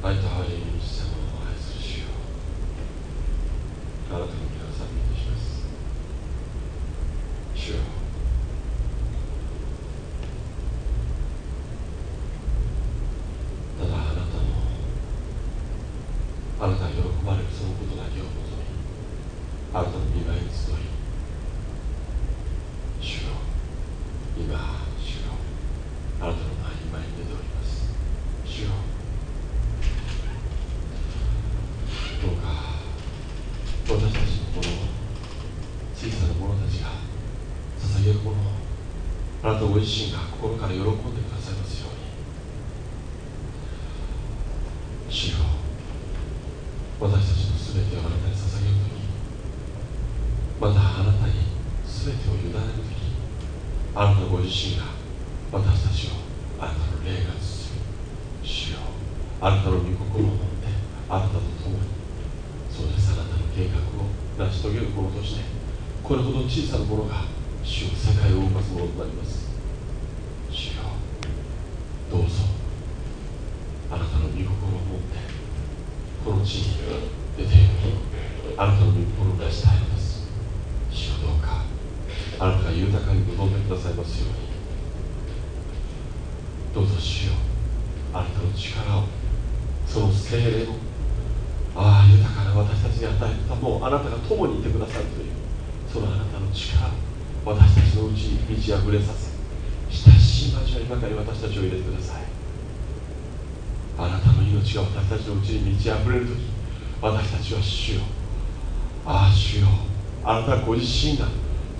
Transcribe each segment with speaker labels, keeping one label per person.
Speaker 1: 愛と愛に満ちたものを愛する主よあなたの皆を賛美いたします主よただあなたのあなたが喜ばれるそのことだけを望みあなたの見舞いに集い主よ今主よあなたの前に前に出ております主よどうか私たちのこの小さな者たちが捧げるものをあなたご自身が心から喜んでくださいますように主よ私たちの全てをあなたに捧げるときまたあなたに全てを委ねるときあなたご自身が私たちをあなたの霊が包み主よあなたの御心を持ってあなたと共にそうですあなたの計画を成し遂げるものとしてこれほど小さなものが主よ世界を動かすものとなります主よどうぞあなたの御心を持ってこの地に出て行きあなたの御心を成したいのです主よどうかあなたが豊かに望んでくださいますようにどうぞ主よあなたの力をその精霊をああ豊かな私たちに与えたもうあなたが共にいてくださるというそのあなたの力を私たちのうちに満ち溢れさせ親しい交わりの中に私たちを入れてくださいあなたの命が私たちのうちに満ち溢れる時私たちは主よ。ああ主よ。あなたご自身が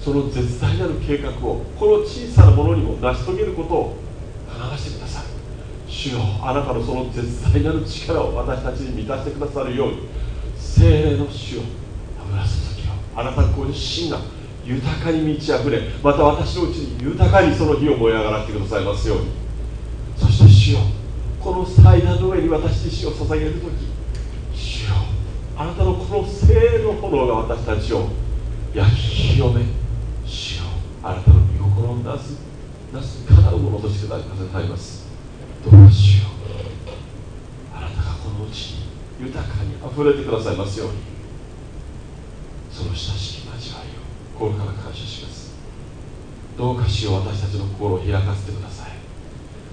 Speaker 1: その絶大なる計画をこの小さなものにも成し遂げることを表してください主よ。あなたのその絶大なる力を私たちに満たしてくださるように精霊の主を油注ぎをあなたご自身が豊かに満ち溢れまた私のうちに豊かにその火を燃え上がらせてくださいますように。そして主よこの祭壇の上に私自身を捧げる時主よ。あなたのこの精霊の炎が私たちを焼き清めあなたの御心をなすなす叶うものとしてくださいます。どうか主よあなたがこのうちに豊かにあふれてくださいますように。その親しき交わりを心から感謝します。どうか主よう私たちの心を開かせてください。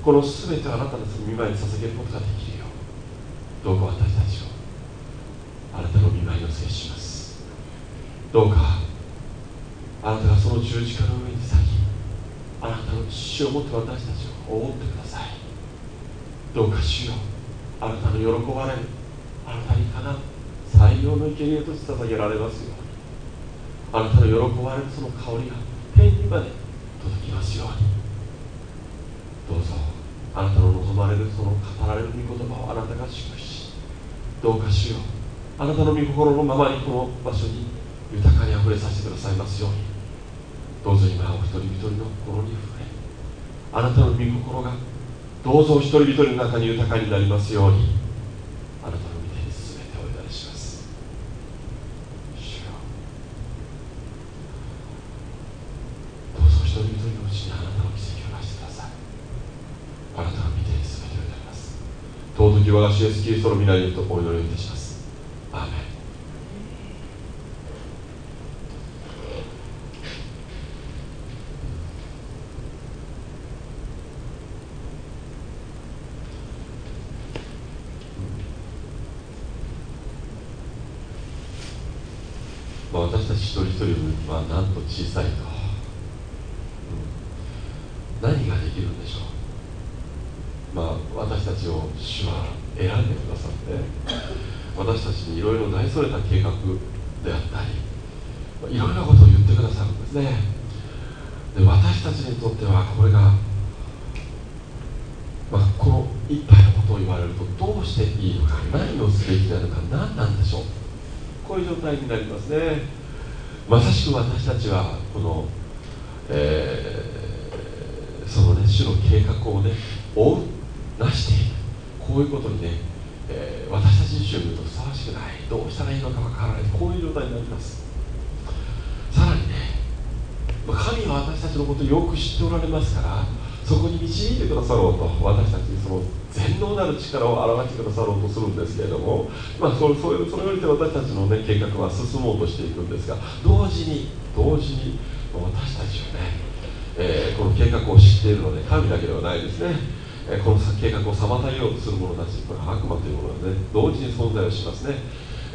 Speaker 1: この全てをあなたの見舞いに捧げることができるよう。どうか私たちをあなたの見舞いにお付けします。どうかあなたがその十字架の上に咲きあなたの父を持って私たちを覆ってください。どうか主よあなたの喜ばれるあなたにかなう最良の生贄として捧げられますように。あなたの喜ばれるその香りが天にまで届きますように。どうぞあなたの望まれるその語られる御言葉をあなたが祝しどうか主よあなたの御心のままにこの場所に豊かにあふれさせてくださいますように。どうぞ今お一人一人の心に触れ。あなたの御心がどうぞお一人一人の中に豊かになりますように。あなたの御手に進めてお祈りします。主よ。どうぞお一人一人のうちにあなたの奇跡をなしてください。あなたの御手に進めてお祈ります。尊き我が主イエスキリストの皆によってお祈りをいたします。アーメン。私たち一人一人はなんと小さいと、うん。何ができるんでしょう、まあ、私たちを主は選んでくださって私たちにいろいろ大それた計画であったりいろいろなことを言ってくださるんですね。で私たちにとってはこれが、まあ、この一杯のことを言われるとどうしていいのか何をすべきなのか何なんでしょう。こういう状態になりますね。まさしく私たちはこの、えーそのね主の計画をね追うなしていくこういうことにね、えー私たち自身を見るとふさわしくない。どうしたらいいのかわからない。こういう状態になります。さらにね神は私たちのことをよく知っておられますからそこに導いてくださろうと私たちにその全能なる力を表してくださろうとするんですけれども、まあ、そそういうそれによって私たちの、ね、計画は進もうとしていくんですが同時に同時に私たちはね、えー、この計画を知っているので神だけではないですね、えー、この計画を妨げようとする者たちこれ悪魔というものがね同時に存在をしますね、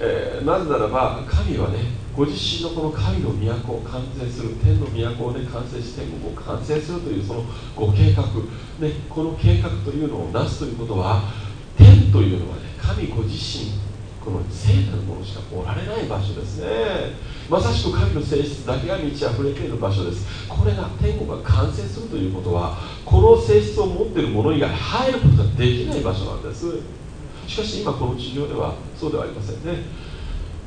Speaker 1: えー、なぜならば神はねご自身のこの神の都を完成する天の都をね完成して天国を完成するというそのご計画、ね、この計画というのをなすということは天というのはね神ご自身この聖なるものしかおられない場所ですね。まさしく神の性質だけが満ち溢れている場所です。これが天国が完成するということはこの性質を持っているもの以外入ることができない場所なんです。しかし今この地上ではそうではありませんね。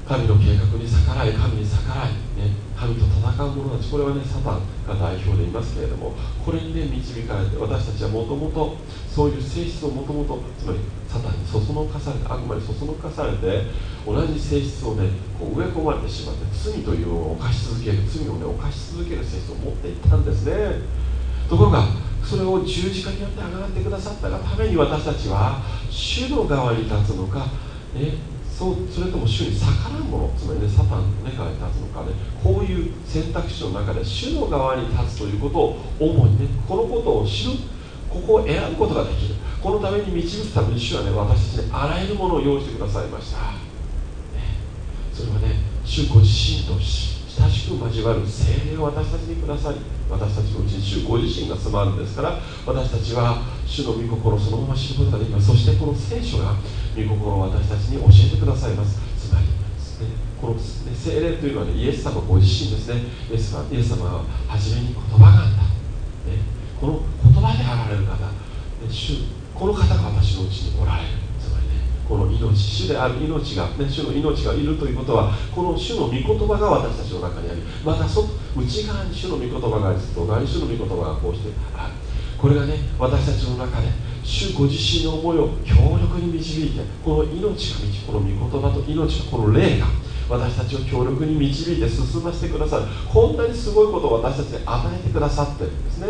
Speaker 1: 神の計画に逆らい神に逆らい、ね、神と戦う者たちこれはねサタンが代表でいますけれどもこれにね導かれて私たちはもともとそういう性質をもともとつまりサタンにそそのかされて悪魔にそそのかされて同じ性質をねこう植え込まれてしまって罪というのを犯し続ける罪をね犯し続ける性質を持っていったんですね。ところがそれを十字架によってあがってくださったがために私たちは主の側に立つのか、ね、そうそれとも主に逆らうものつまりねサタンの、ね、側に立つのかねこういう選択肢の中で主の側に立つということを主にねこのことを知るここを選ぶことができる。このために導くために主はね私たちにあらゆるものを用意してくださいました、ね、それはね主ご自身と親しく交わる精霊を私たちにくださり私たちのうちに主ご自身が住まるんですから私たちは主の御心をそのまま知ることができますそしてこの聖書が御心を私たちに教えてくださいます。つまり、ね、この、ね、精霊というのは、ね、イエス様ご自身ですね。イエスイエス様は初めに言葉があった、ね、この言葉であられる方、ね、主この方が私のうちにおられる。この命主である命が、ね、主の命がいるということはこの主の御言葉が私たちの中にありまた外内側に主の御言葉があり外側に主の御言葉がこうしてある。これがね私たちの中で主ご自身の思いを強力に導いてこの命がこの御言葉と命がこの霊が私たちを強力に導いて進ませてくださるこんなにすごいことを私たちに与えてくださってるんですね。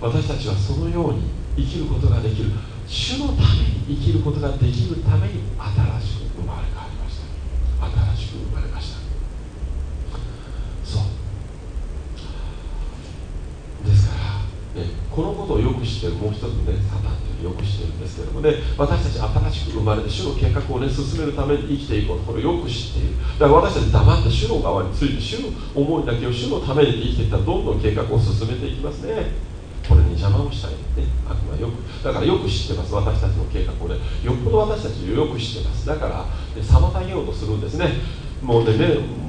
Speaker 1: 私たちはそのように生きることができる。主のために生きることができるために新しく生まれ変わりました。新しく生まれました。そう。ですからこのことをよく知ってるもう一つねサタンというよく知ってるんですけどもね私たち新しく生まれて主の計画をね進めるために生きていこうこれをよく知っている。だから私たち黙って主の側について主の思いだけを主のために生きていったらどんどん計画を進めていきますね。これに邪魔をしたいね悪魔よくだからよく知ってます私たちの計画をね。よっぽど私たちよく知ってます。だから、妨げようとするんですね。もうね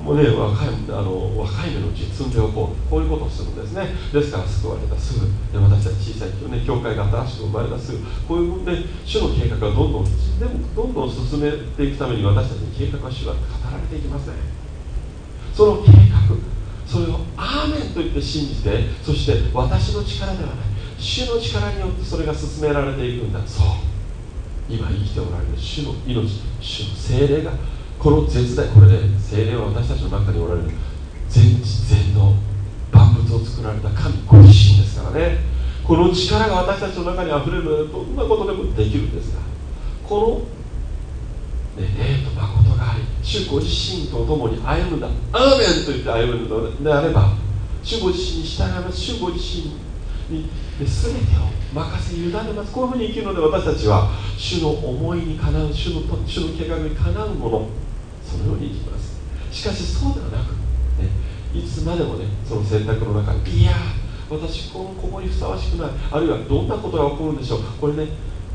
Speaker 1: もうね若いあの若い目のうちに積んでおこうこういうことをするんですね。ですから救われたすぐ、ね、私たち小さい、ね、教会が新しく生まれたすぐこういうね主の計画がどんどんでもどんどん進めていくために私たちに計画は主は語られていきますねその計それをアーメンと言って信じてそして私の力ではない。主の力によってそれが進められていくんだ。そう。今生きておられる。主の命主の精霊がこの絶大これね精霊は私たちの中におられる。全知全能万物を作られた神ご自身ですからね。この力が私たちの中にあふれるのでどんなことでもできるんですがこの、ね、霊と誠があり主ご自身と共に歩むんだ。アーメンと言って歩むのであれば主ご自身に従います。主ご自身に全てを任せ委ねます。こういうふうに生きるので私たちは主の思いにかなう主の主の計画にかなうもの。そのように生きます。しかしそうではなく、ね、いつまでもねその選択の中にいや私このここにふさわしくない。あるいはどんなことが起こるんでしょう。これね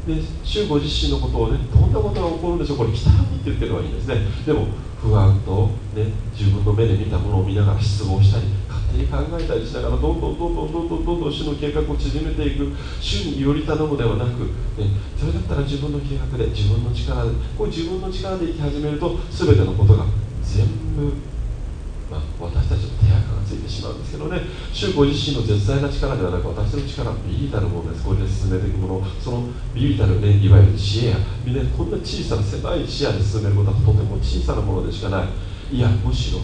Speaker 1: で主ご自身のことをねどんなことが起こるんでしょう？これ期待を持って言ってるはいいんですね。でも不安と、ね、自分の目で見たものを見ながら失望したり勝手に考えたりしながらどんどんどんどんどんどんどんどん主の計画を縮めていく主により頼むではなく、ね、それだったら自分の計画で自分の力でこう自分の力で生き始めると全てのことが全部まあ、私たちの手垢がついてしまうんですけどね。主ご自身の絶大な力ではなく私の力はビビたるものです。これで進めていくものそのビビたる、ね、いわゆる知恵や、ね、こんな小さな狭い視野で進めることはとても小さなものでしかない。いやむしろ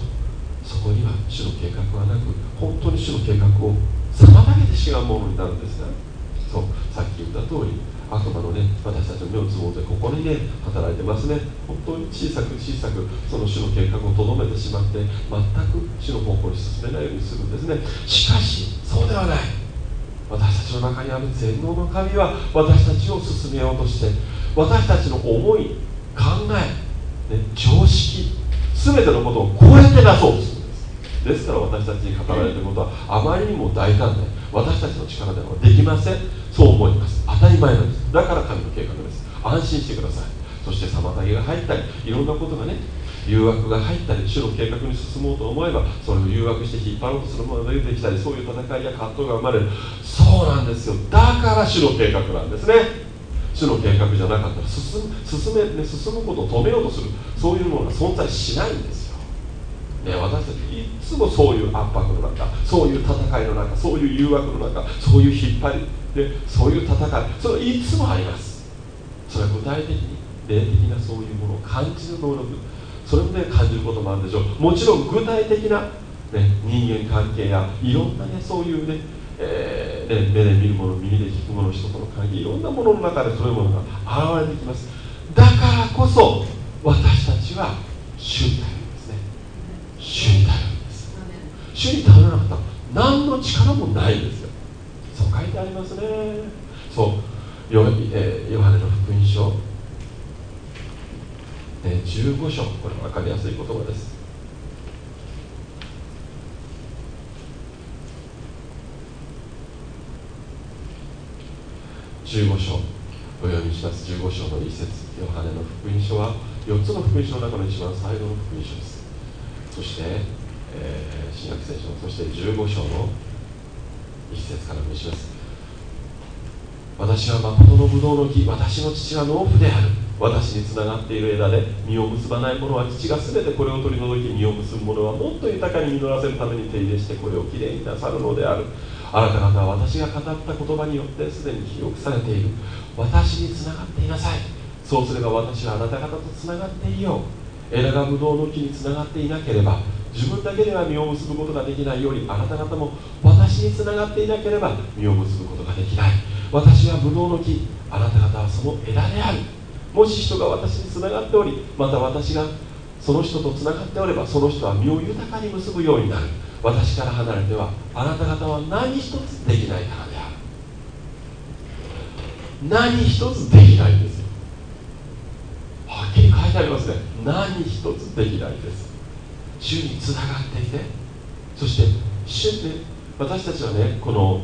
Speaker 1: そこには主の計画はなく本当に主の計画を妨げてしまうものになるんですね。そうさっき言った通り悪魔のね私たちの目をつぼってここにね働いてますね。本当に小さく小さくその種の計画をとどめてしまって全く種の方向に進めないようにするんですね。しかしそうではない。私たちの中にある全能の神は私たちを進めようとして私たちの思い考え、ね、常識全てのことを超えて出そうとする。ですから私たちに語られていることはあまりにも大胆で私たちの力ではできません。そう思います。当たり前なんです。だから神の計画です。安心してください。そして妨げが入ったりいろんなことがね誘惑が入ったり主の計画に進もうと思えばそれを誘惑して引っ張ろうとするものが出てきたりそういう戦いや葛藤が生まれる。そうなんですよ。だから主の計画なんですね。主の計画じゃなかったら進進め、ね、進むことを止めようとする。そういうものが存在しないんです、ね、私たちいつもそういう圧迫の中そういう戦いの中そういう誘惑の中そういう引っ張りでそういう戦いそれいつもあります。それは具体的に霊的なそういうものを感じる能力それもね感じることもあるでしょう。もちろん具体的な、ね、人間関係やいろんなねそういうねえー、ね、目で見るもの耳で聞くもの人との関係いろんなものの中でそういうものが現れてきます。だからこそ私たちは主に頼るんですね主に頼るんです主に頼らなかったら何の力もないんですよ。そう書いてありますね。そうヨ,、えー、ヨハネの福音書、えー、15章。これ分かりやすい言葉です。15章。お読みします。15章の一節。ヨハネの福音書は4つの福音書の中の一番最後の福音書です。そして、えー、新約聖書そして15章の一節から見します私は誠のブドウの木私の父は農夫である。私につながっている枝で実を結ばない者は父が全てこれを取り除き実を結ぶ者はもっと豊かに実らせるために手入れしてこれをきれいになさるのである。あなた方は私が語った言葉によってすでに記憶されている。私につながっていなさい。そうすれば私はあなた方とつながっていよう。枝がブドウの木につながっていなければ自分だけでは実を結ぶことができないようにあなた方も私につながっていなければ実を結ぶことができない。私はブドウの木あなた方はその枝である。もし人が私につながっておりまた私がその人とつながっておればその人は身を豊かに結ぶようになる。私から離れてはあなた方は何一つできないからである。何一つできないんです。書いてありますね。何一つできないです。主につながっていてそして主で私たちはねこの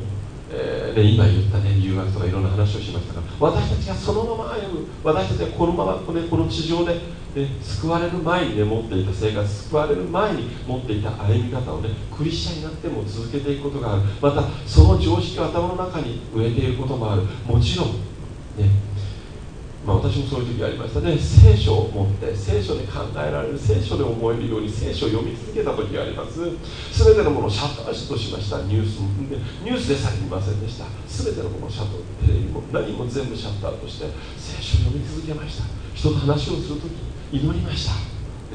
Speaker 1: えーね、今言ったね誘惑とかいろんな話をしましたが私たちがそのまま歩む私たちがこのまま、ね、この地上で、ね、救われる前にね持っていた生活救われる前に持っていた歩み方をねクリスチャンになっても続けていくことがある。またその常識を頭の中に植えていることもある。もちろんねまあ、私もそういう時ありました。ね聖書を持って聖書で考えられる聖書で思えるように聖書を読み続けた時があります。全てのものをシャッターしとしました。ニュースニュースでさえ見ませんでした。全てのものをシャッターテレビも何も全部シャッターとして聖書を読み続けました。人と話をする時祈りました、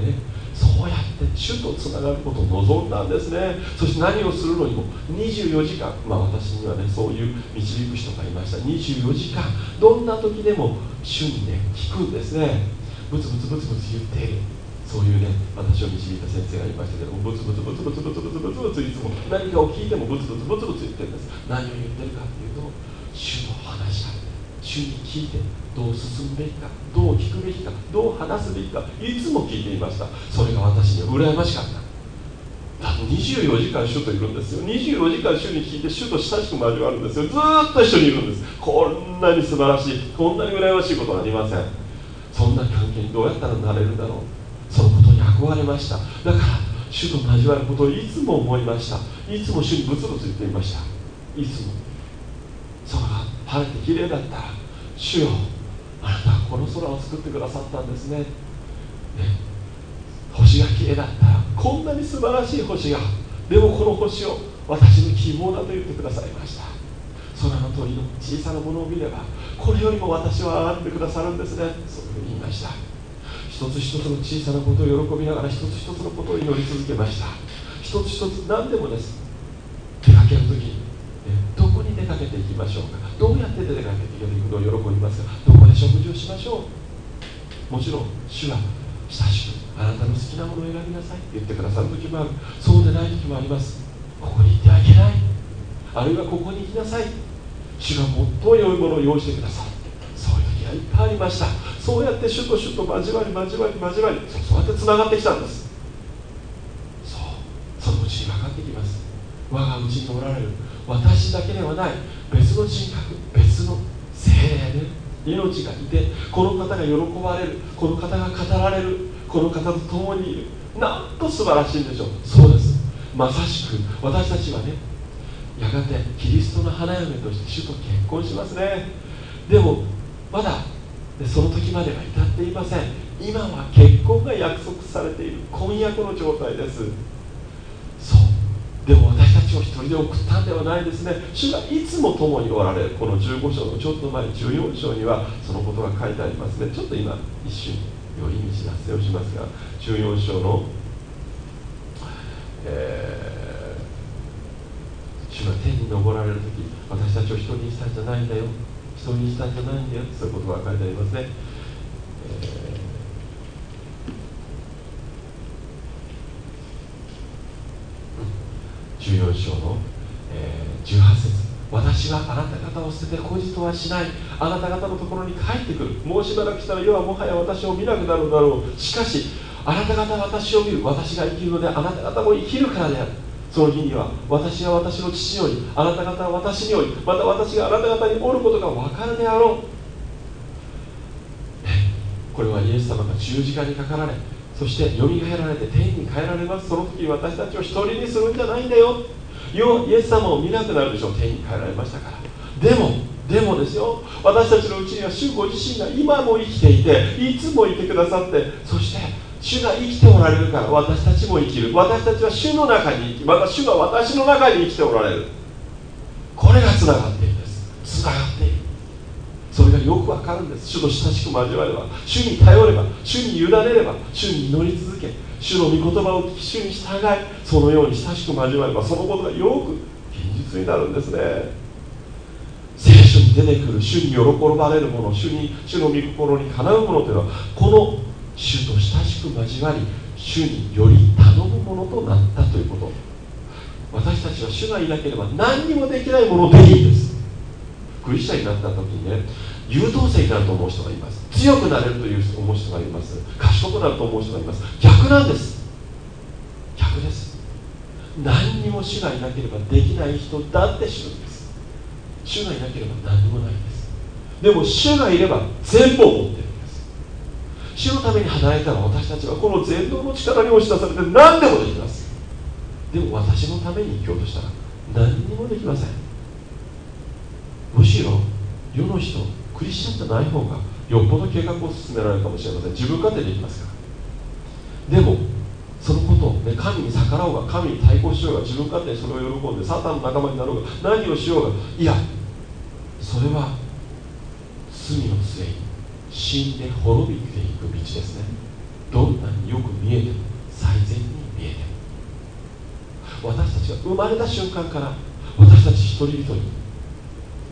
Speaker 1: ね、そうやって主とつながることを望んだんですね。そして何をするのにも24時間。まあ私にはねそういう導く人がいました。24時間。どんな時でも主にね聞くんですね。ブツブツブツブツ言っている。そういうね私を導いた先生がいましたけどもブツブツブツブツブツブツブツブツいつも何かを聞いてもブツブツブツブツ言ってるんです。何を言ってるかっていうと主の主に聞いてどう進むべきかどう聞くべきかどう話すべきかいつも聞いていました。それが私には羨ましかった。だって24時間主といるんですよ。24時間主に聞いて主と親しく交わるんですよ。ずっと一緒にいるんです。こんなに素晴らしいこんなに羨ましいことはありません。そんな関係にどうやったらなれるんだろう。そのことに憧れました。だから主と交わることをいつも思いました。いつも主にブツブツ言っていました。いつも。空が晴れて綺麗だった。ら主よあなたはこの空を作ってくださったんですね。ね。星が綺麗だったらこんなに素晴らしい星が。でもこの星を私の希望だと言ってくださいました。空の鳥の小さなものを見ればこれよりも私は上がってくださるんですね。そう言いました。一つ一つの小さなことを喜びながら一つ一つのことを祈り続けました。一つ一つ何でもです。手がける時かけていきましょうか。どうやって出かけていくのを喜びます。かどこで食事をしましょう。もちろん主は親しくあなたの好きなものを選びなさいって言ってくださる時もある。そうでない時もあります。ここに行ってはいけない。あるいはここに行きなさい。主が最も良いものを用意してくださるそういう時がいっぱいありました。そうやって主と主と交わり交わり交わりそうやってつながってきたんです。そう。そのうちに分かってきます。我がうちにおられる。私だけではない別の人格別の精霊で命がいてこの方が喜ばれるこの方が語られるこの方と共にいる。なんと素晴らしいんでしょう。そうです。まさしく私たちはねやがてキリストの花嫁として主と結婚しますね。でもまだその時までは至っていません。今は結婚が約束されている。婚約の状態です。そう。でも私たちを一人で送ったんではないですね。主がいつも共におられるこの15章のちょっと前14章にはそのことが書いてありますね。ちょっと今一瞬寄り道脱線をしますが14章の、えー、主が天に昇られる時私たちを一人にしたんじゃないんだよ。一人にしたんじゃないんだよ。そういうことが書いてありますね、えー14章の、え、18節。私はあなた方を捨てて孤児とはしない。あなた方のところに帰ってくる。もうしばらくしたら世はもはや私を見なくなるだろう。しかしあなた方は私を見る。私が生きるのであなた方も生きるからである。その日には私は私の父よりあなた方は私によりまた私があなた方におることが分かるであろう。これはイエス様が十字架にかかられそしてよみがえられて天に帰られます。その時私たちを一人にするんじゃないんだよ。イエス様を見なくなるでしょう。天に帰られましたから。でもでもですよ。私たちのうちには主ご自身が今も生きていていつもいてくださってそして主が生きておられるから私たちも生きる。私たちは主の中に生きまた主が私の中に生きておられる。これがつながっているんです。つながっている。それがよくわかるんです。主と親しく交われば。主に頼れば。主に委ねれば。主に祈り続け。主の御言葉を聞き主に従いそのように親しく交わればそのことがよく現実になるんですね。聖書に出てくる主に喜ばれるもの主に主の御心にかなうものというのはこの主と親しく交わり主により頼むものとなったということ。私たちは主がいなければ何にもできないものでいいんです。クリスチャンになった時にね優等生になると思う人がいます。強くなれるという思う人がいます。賢くなると思う人がいます。逆なんです。逆です。何にも主がいなければできない人だって主です。主がいなければ何もないんです。でも主がいれば全部を持ってるんです。主のために働いたら私たちはこの全能の力に押し出されて何でもできます。でも私のために生きようとしたら何にもできません。むしろ世の人クリスチャンじゃない方がよっぽど計画を進められるかもしれません。自分勝手できますから。でもそのことを、ね、神に逆らおうが神に対抗しようが自分勝手にそれを喜んでサタンの仲間になろうが何をしようがいやそれは罪の末に死んで滅びていく道ですね。どんなによく見えても最善に見えても。私たちが生まれた瞬間から私たち一人一人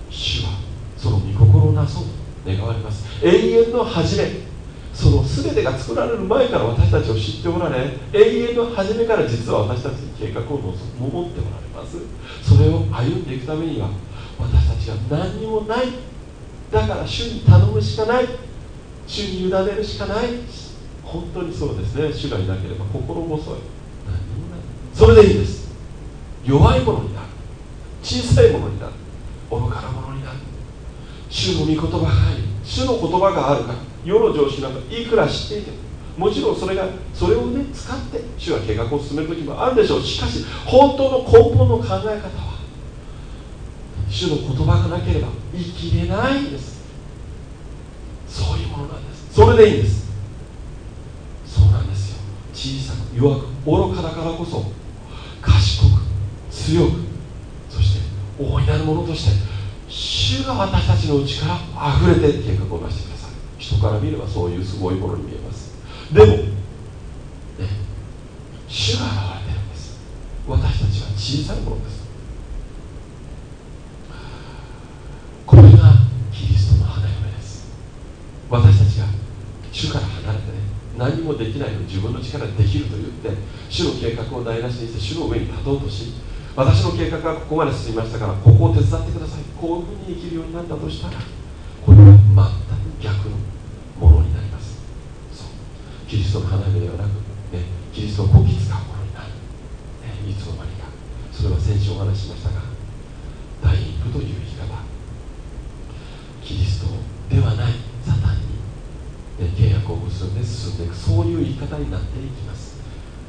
Speaker 1: 主はその御心なそう願われます。永遠の初めその全てが作られる前から私たちを知っておられ永遠の初めから実は私たちに計画を望っておられます。それを歩んでいくためには私たちは何にもない。だから主に頼むしかない。主に委ねるしかない。本当にそうですね。主がいなければ心細い。何にもない。それでいいです。弱いものになる。小さいものになる。愚かなもの主の御言葉があり主の言葉があるから世の常識なんかいくら知っていてももちろんそれがそれをね使って主は計画を進める時もあるでしょう。しかし本当の根本の考え方は主の言葉がなければ生きれないんです。そういうものなんです。それでいいんです。そうなんですよ。小さく弱く愚かだからこそ賢く強くそして大いなるものとして主が私たちのうちから溢れて計画を出してください。人から見ればそういうすごいものに見えます。でも、ね、主が現れてるんです。私たちは小さいものです。これがキリストの花嫁です。私たちが主から離れてね何もできないの自分の力でできると言って主の計画を台無なしにして主の上に立とうとし私の計画がここまで進みましたからここを手伝ってください。こういうふうに生きるようになったとしたらこれは全く逆のものになります。そう。キリストの花嫁ではなく、ね、キリストをこき使うものになる、ね、いつの間にか。それは先週お話ししましたが第一歩という生き方。キリストではないサタンに、ね、契約を結んで進んでいく。そういう生き方になっていきます。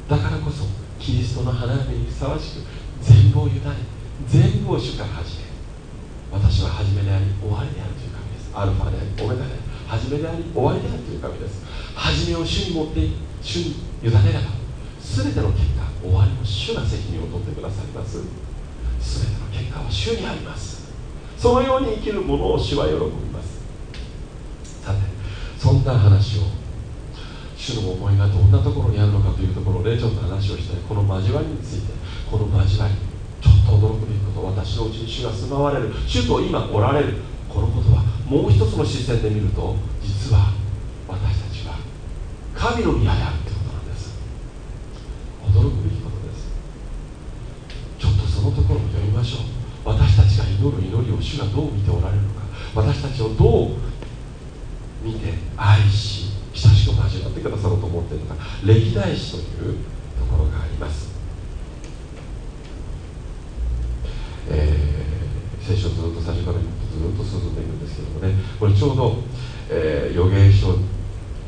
Speaker 1: だからこそキリストの花嫁にふさわしく全部を委ね全部を主から始め私は初めであり終わりであるという神です。アルファでありオメガであり初めであり終わりであるという神です。初めを主に持って主に委ねれば全ての結果終わりも主が責任を取ってくださいます。全ての結果は主にあります。そのように生きる者を主は喜びます。さてそんな話を主の思いがどんなところにあるのかというところでちょっと話をしたいこの交わりについて。この交わりちょっと驚くべきこと私のうちに主が住まわれる主と今おられるこのことはもう一つの視線で見ると実は私たちは神の宮であるということなんです。驚くべきことです。ちょっとそのところを読みましょう。私たちが祈る祈りを主がどう見ておられるのか。私たちをどう見て愛し親しく交わってくださろうと思っているのか。歴代史というところがあります。えー、聖書をずっと最初からずっと進んでいくんですけどもね。これちょうど、えー、預言書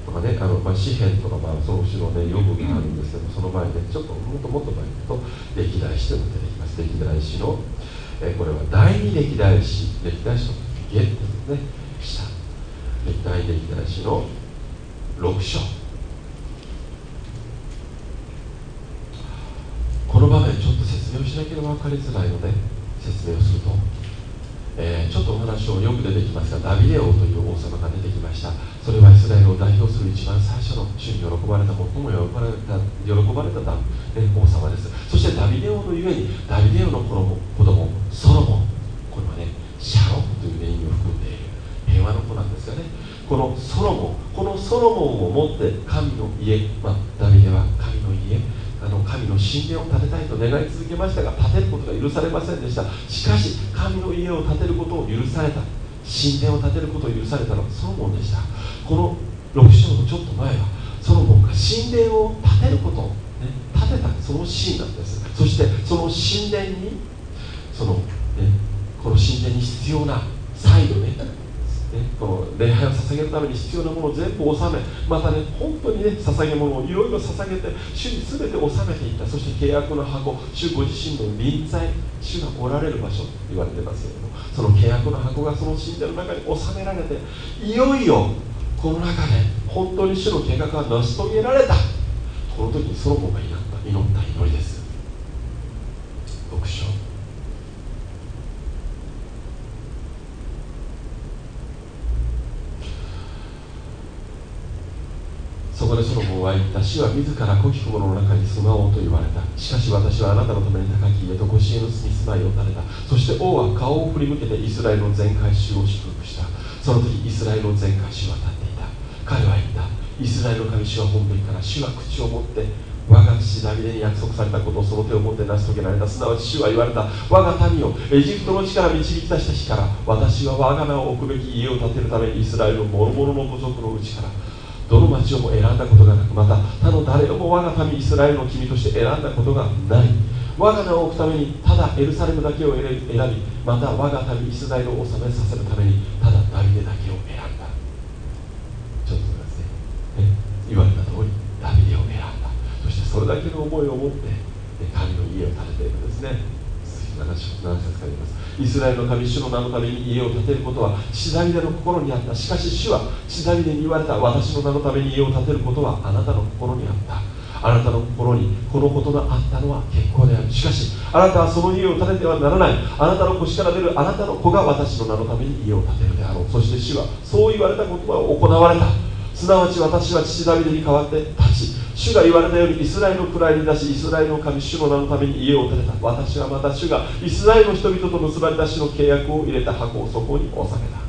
Speaker 1: とかねあの、まあ、詩篇とか、まあ、その後ろね読むがあるんですけどその前ねちょっともっともっと前にと歴代史というのが出てきます歴代史の、えー、これは第二歴代史歴代史のゲットですね下歴代歴代史の6章この場面ちょっと説明をしなければ分かりづらいので説明をすると、えー、ちょっとお話をよく出てきますがダビデ王という王様が出てきました。それはイスラエルを代表する一番最初の主に喜ばれた最も喜ばれた喜ばれた、ね、王様です。そしてダビデ王のゆえにダビデ王の子供子供ソロモン。これはねシャロンという意味を含んでいる平和の子なんですがね。このソロモンこのソロモンをもって神の家、まあ、ダビデはの神の神殿を建てたいと願い続けましたが建てることが許されませんでしたしかし神の家を建てることを許された神殿を建てることを許されたのはソロモンでしたこの6章のちょっと前はソロモンが神殿を建てることを、ね、建てたそのシーンなんですそしてその神殿にその、ね、この神殿に必要な再度ねね、この礼拝を捧げるために必要なものを全部納めまたね本当にね捧げ物をいろいろ捧げて主に全て納めていった。そして契約の箱主ご自身の臨在主がおられる場所と言われてますけれどもその契約の箱がその神殿の中に収められていよいよこの中で本当に主の計画が成し遂げられた。この時にソロモンが祈った祈った祈りです読書そこでソロモンは言った死は自ら古き者の中に住まおうと言われた。しかし私はあなたのために高き家と腰への住み住まいを建てた。そして王は顔を振り向けてイスラエルの全回収を祝福した。その時イスラエルの全回収は立っていた。彼は言った。イスラエルの神主は本部から主は口を持って我が父ダビデに約束されたことをその手を持って成し遂げられた。すなわち主は言われた。我が民をエジプトの地から導き出した日から私は我が名を置くべき家を建てるためにイスラエルの諸々の部族のうちからどの町をも選んだことがなくまた他の誰をも我が民イスラエルの君として選んだことがない。我が名を置くためにただエルサレムだけを選びまた我が民イスラエルを治めさせるためにただダビデだけを選んだ。ちょっとですね。言われた通りダビデを選んだ。そしてそれだけの思いを持って神の家を建てているんですね。7節から言います。イスラエルの神主の名のために家を建てることはシダビデの心にあった。しかし主はシダビデに言われた私の名のために家を建てることはあなたの心にあった。あなたの心にこのことがあったのは結構である。しかしあなたはその家を建ててはならない。あなたの腰から出るあなたの子が私の名のために家を建てるであろう。そして主はそう言われた言葉を行われた。すなわち私は父ダビデに代わって立ち主が言われたようにイスラエルの位に出しイスラエルの神主の名のために家を建てた。私はまた主がイスラエルの人々と結ばれた主の契約を入れた箱をそこに収めた。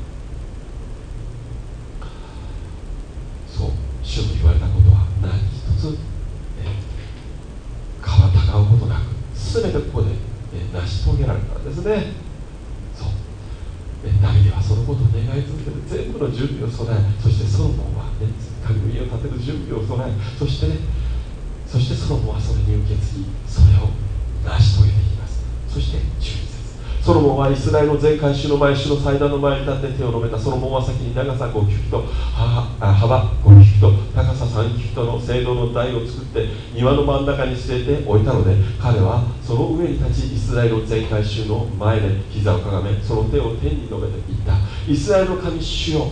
Speaker 1: 全てここで、え成し遂げられたんですね。そう、えダビデはそのことを願い続けて全部の準備を備えそしてソロモンは、ね、神の家を建てる準備を備えそしてねそしてソロモンはそれに受け継ぎそれを成し遂げていきます。そしてソロモンはイスラエルの全回収の前主の祭壇の前に立って手を述べた。ソロモンは先に長さ5キュビと幅5キュビと高さ3キュビとの聖堂の台を作って庭の真ん中に据えておいたので彼はその上に立ちイスラエルの全回収の前で膝をかがめその手を天に述べていった。イスラエルの神主よ。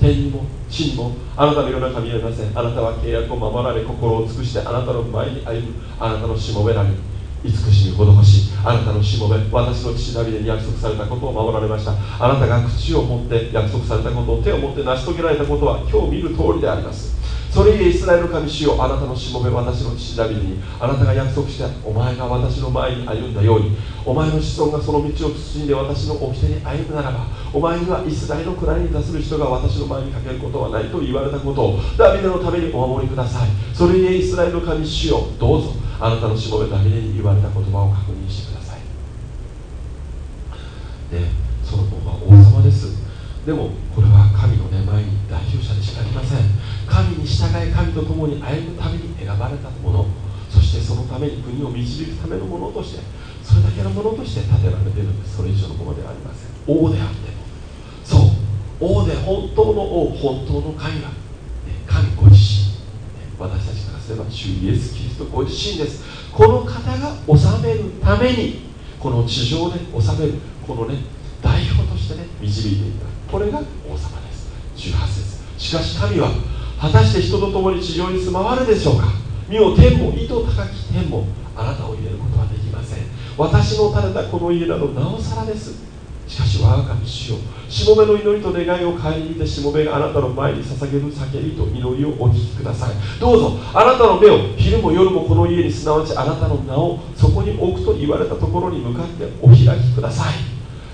Speaker 1: 天にも地にもあなたのような神はいません。あなたは契約を守られ心を尽くしてあなたの前に歩む。あなたのしもべられ慈しみ施しあなたのしもべ私の父ダビデに約束されたことを守られました。あなたが口を持って約束されたことを手を持って成し遂げられたことは今日見る通りであります。それゆえイスラエル神主よあなたのしもべ私の父ダビデにあなたが約束してお前が私の前に歩んだようにお前の子孫がその道を慎んで私の掟に歩むならばお前にはイスラエルの位に座する人が私の前にかけることはないと言われたことをダビデのためにお守りください。それゆえイスラエルの神主よどうぞ。あなたのしもべダビデに言われた言葉を確認してください。でその子は王様です。でもこれは神のね前に代表者でしかありません。神に従い神と共に歩むために選ばれたもの。そしてそのために国を導くためのものとしてそれだけのものとして建てられているんです。それ以上のものではありません。王であっても。そう。王で本当の王本当の神は、ね、神ご自身、ね、私たちすれば主イエス・キリストご自身です。この方が治めるためにこの地上で治めるこのね代表としてね導いていた。これが王様です。18節。しかし神は果たして人と共に地上に住まわるでしょうか？身を天も意図高き天もあなたを入れることはできません。私の建てたこの家などなおさらです。しかし我が神主よ。しもべの祈りと願いを顧みてしもべがあなたの前に捧げる叫びと祈りをお聞きください。どうぞ。あなたの目を昼も夜もこの家にすなわちあなたの名をそこに置くと言われたところに向かってお開きください。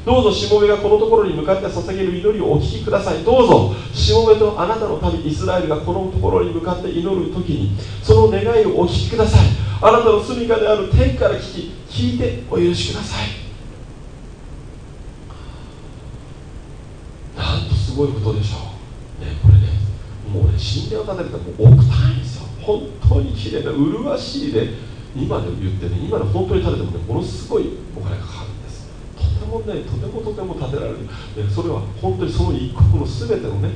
Speaker 1: どうぞ。しもべがこのところに向かって捧げる祈りをお聞きください。どうぞ。しもべとあなたの民イスラエルがこのところに向かって祈る時にその願いをお聞きください。あなたの住みかである天から聞き聞いてお許しください。ごいことでしょう、ね、これねもうね神殿を建てるともう億単位ですよ。本当に綺麗な麗しいで今で言ってね今で本当に建ててもねものすごいお金がかかるんです。とてもねとてもとても建てられる、ね、それは本当にその一国の全てのね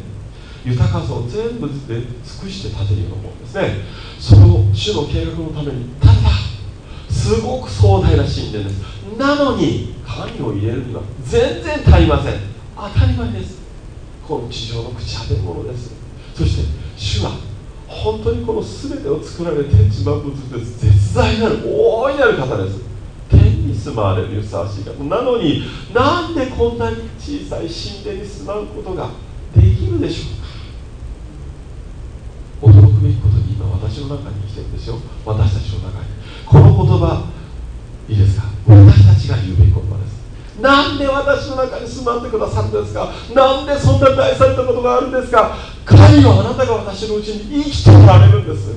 Speaker 1: 豊かさを全部で尽くして建てるようなものですね。その主の計画のために建てたすごく壮大な神殿です。なのに神を入れるには全然足りません。当たり前です。この地上の朽ち果てるものです。そして主は本当にこの全てを作られ天地万物です。絶大なる大いなる方です。天に住まわれるふさわしい方。なのになんでこんなに小さい神殿に住まうことができるでしょうか？驚くべきことに今私の中に生きてるんですよ私たちの中に。この言葉いいですか？私たちが言うべき言葉です。なんで私の中に住まってくださるんですか？なんでそんな大されたことがあるんですか？神はあなたが私のうちに生きておられるんです。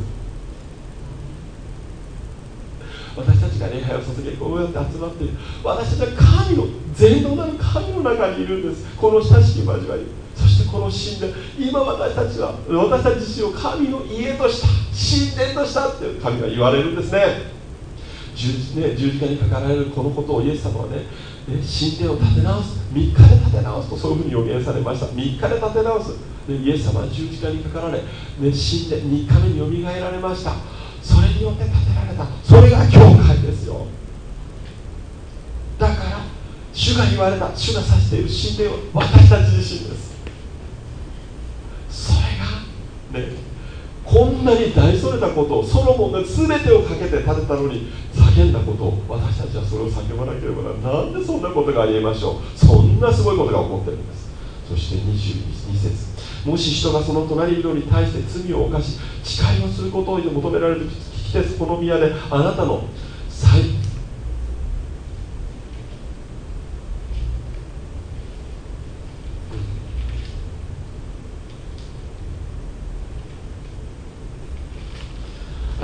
Speaker 1: 私たちが礼拝を捧げこうやって集まっている。私たちは神の全能なる神の中にいるんです。この親しき交わり。そしてこの神殿今私たちは私たち自身を神の家とした神殿としたって神が言われるんですね。十字ね十字架にかかられるこのことをイエス様はねね、神殿を建て直す。3日で建て直すとそういうふうに予言されました。3日で建て直す、ね、イエス様は十字架にかかられ、ね、神殿3日目によみがえられました。それによって建てられた。それが教会ですよ。だから主が言われた。主が指している。神殿は私たち自身です。それがねこんなに大それたことをソロモンが全てをかけて建てたのに叫んだことを私たちはそれを叫ばなければならないなんでそんなことがありえましょう。そんなすごいことが起こってるんです。そして22節。もし人がその隣人に対して罪を犯し誓いをすることを求められる聞き手この宮であなたの最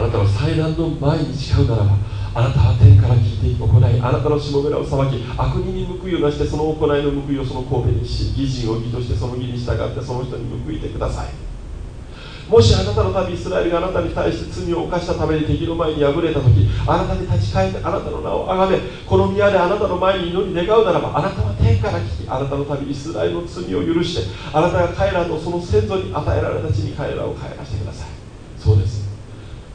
Speaker 1: あなたの祭壇の前に誓うならばあなたは天から聞いて行いあなたのしもべらを裁き悪人に報いをなしてその行いの報いをその神戸にし義人を義としてその義に従ってその人に報いてください。もしあなたの民イスラエルがあなたに対して罪を犯したために敵の前に敗れた時あなたに立ち返ってあなたの名を崇めこの宮であなたの前に祈り願うならばあなたは天から聞きあなたの民イスラエルの罪を許してあなたが彼らとその先祖に与えられた地に彼らを帰らせてくださいそうです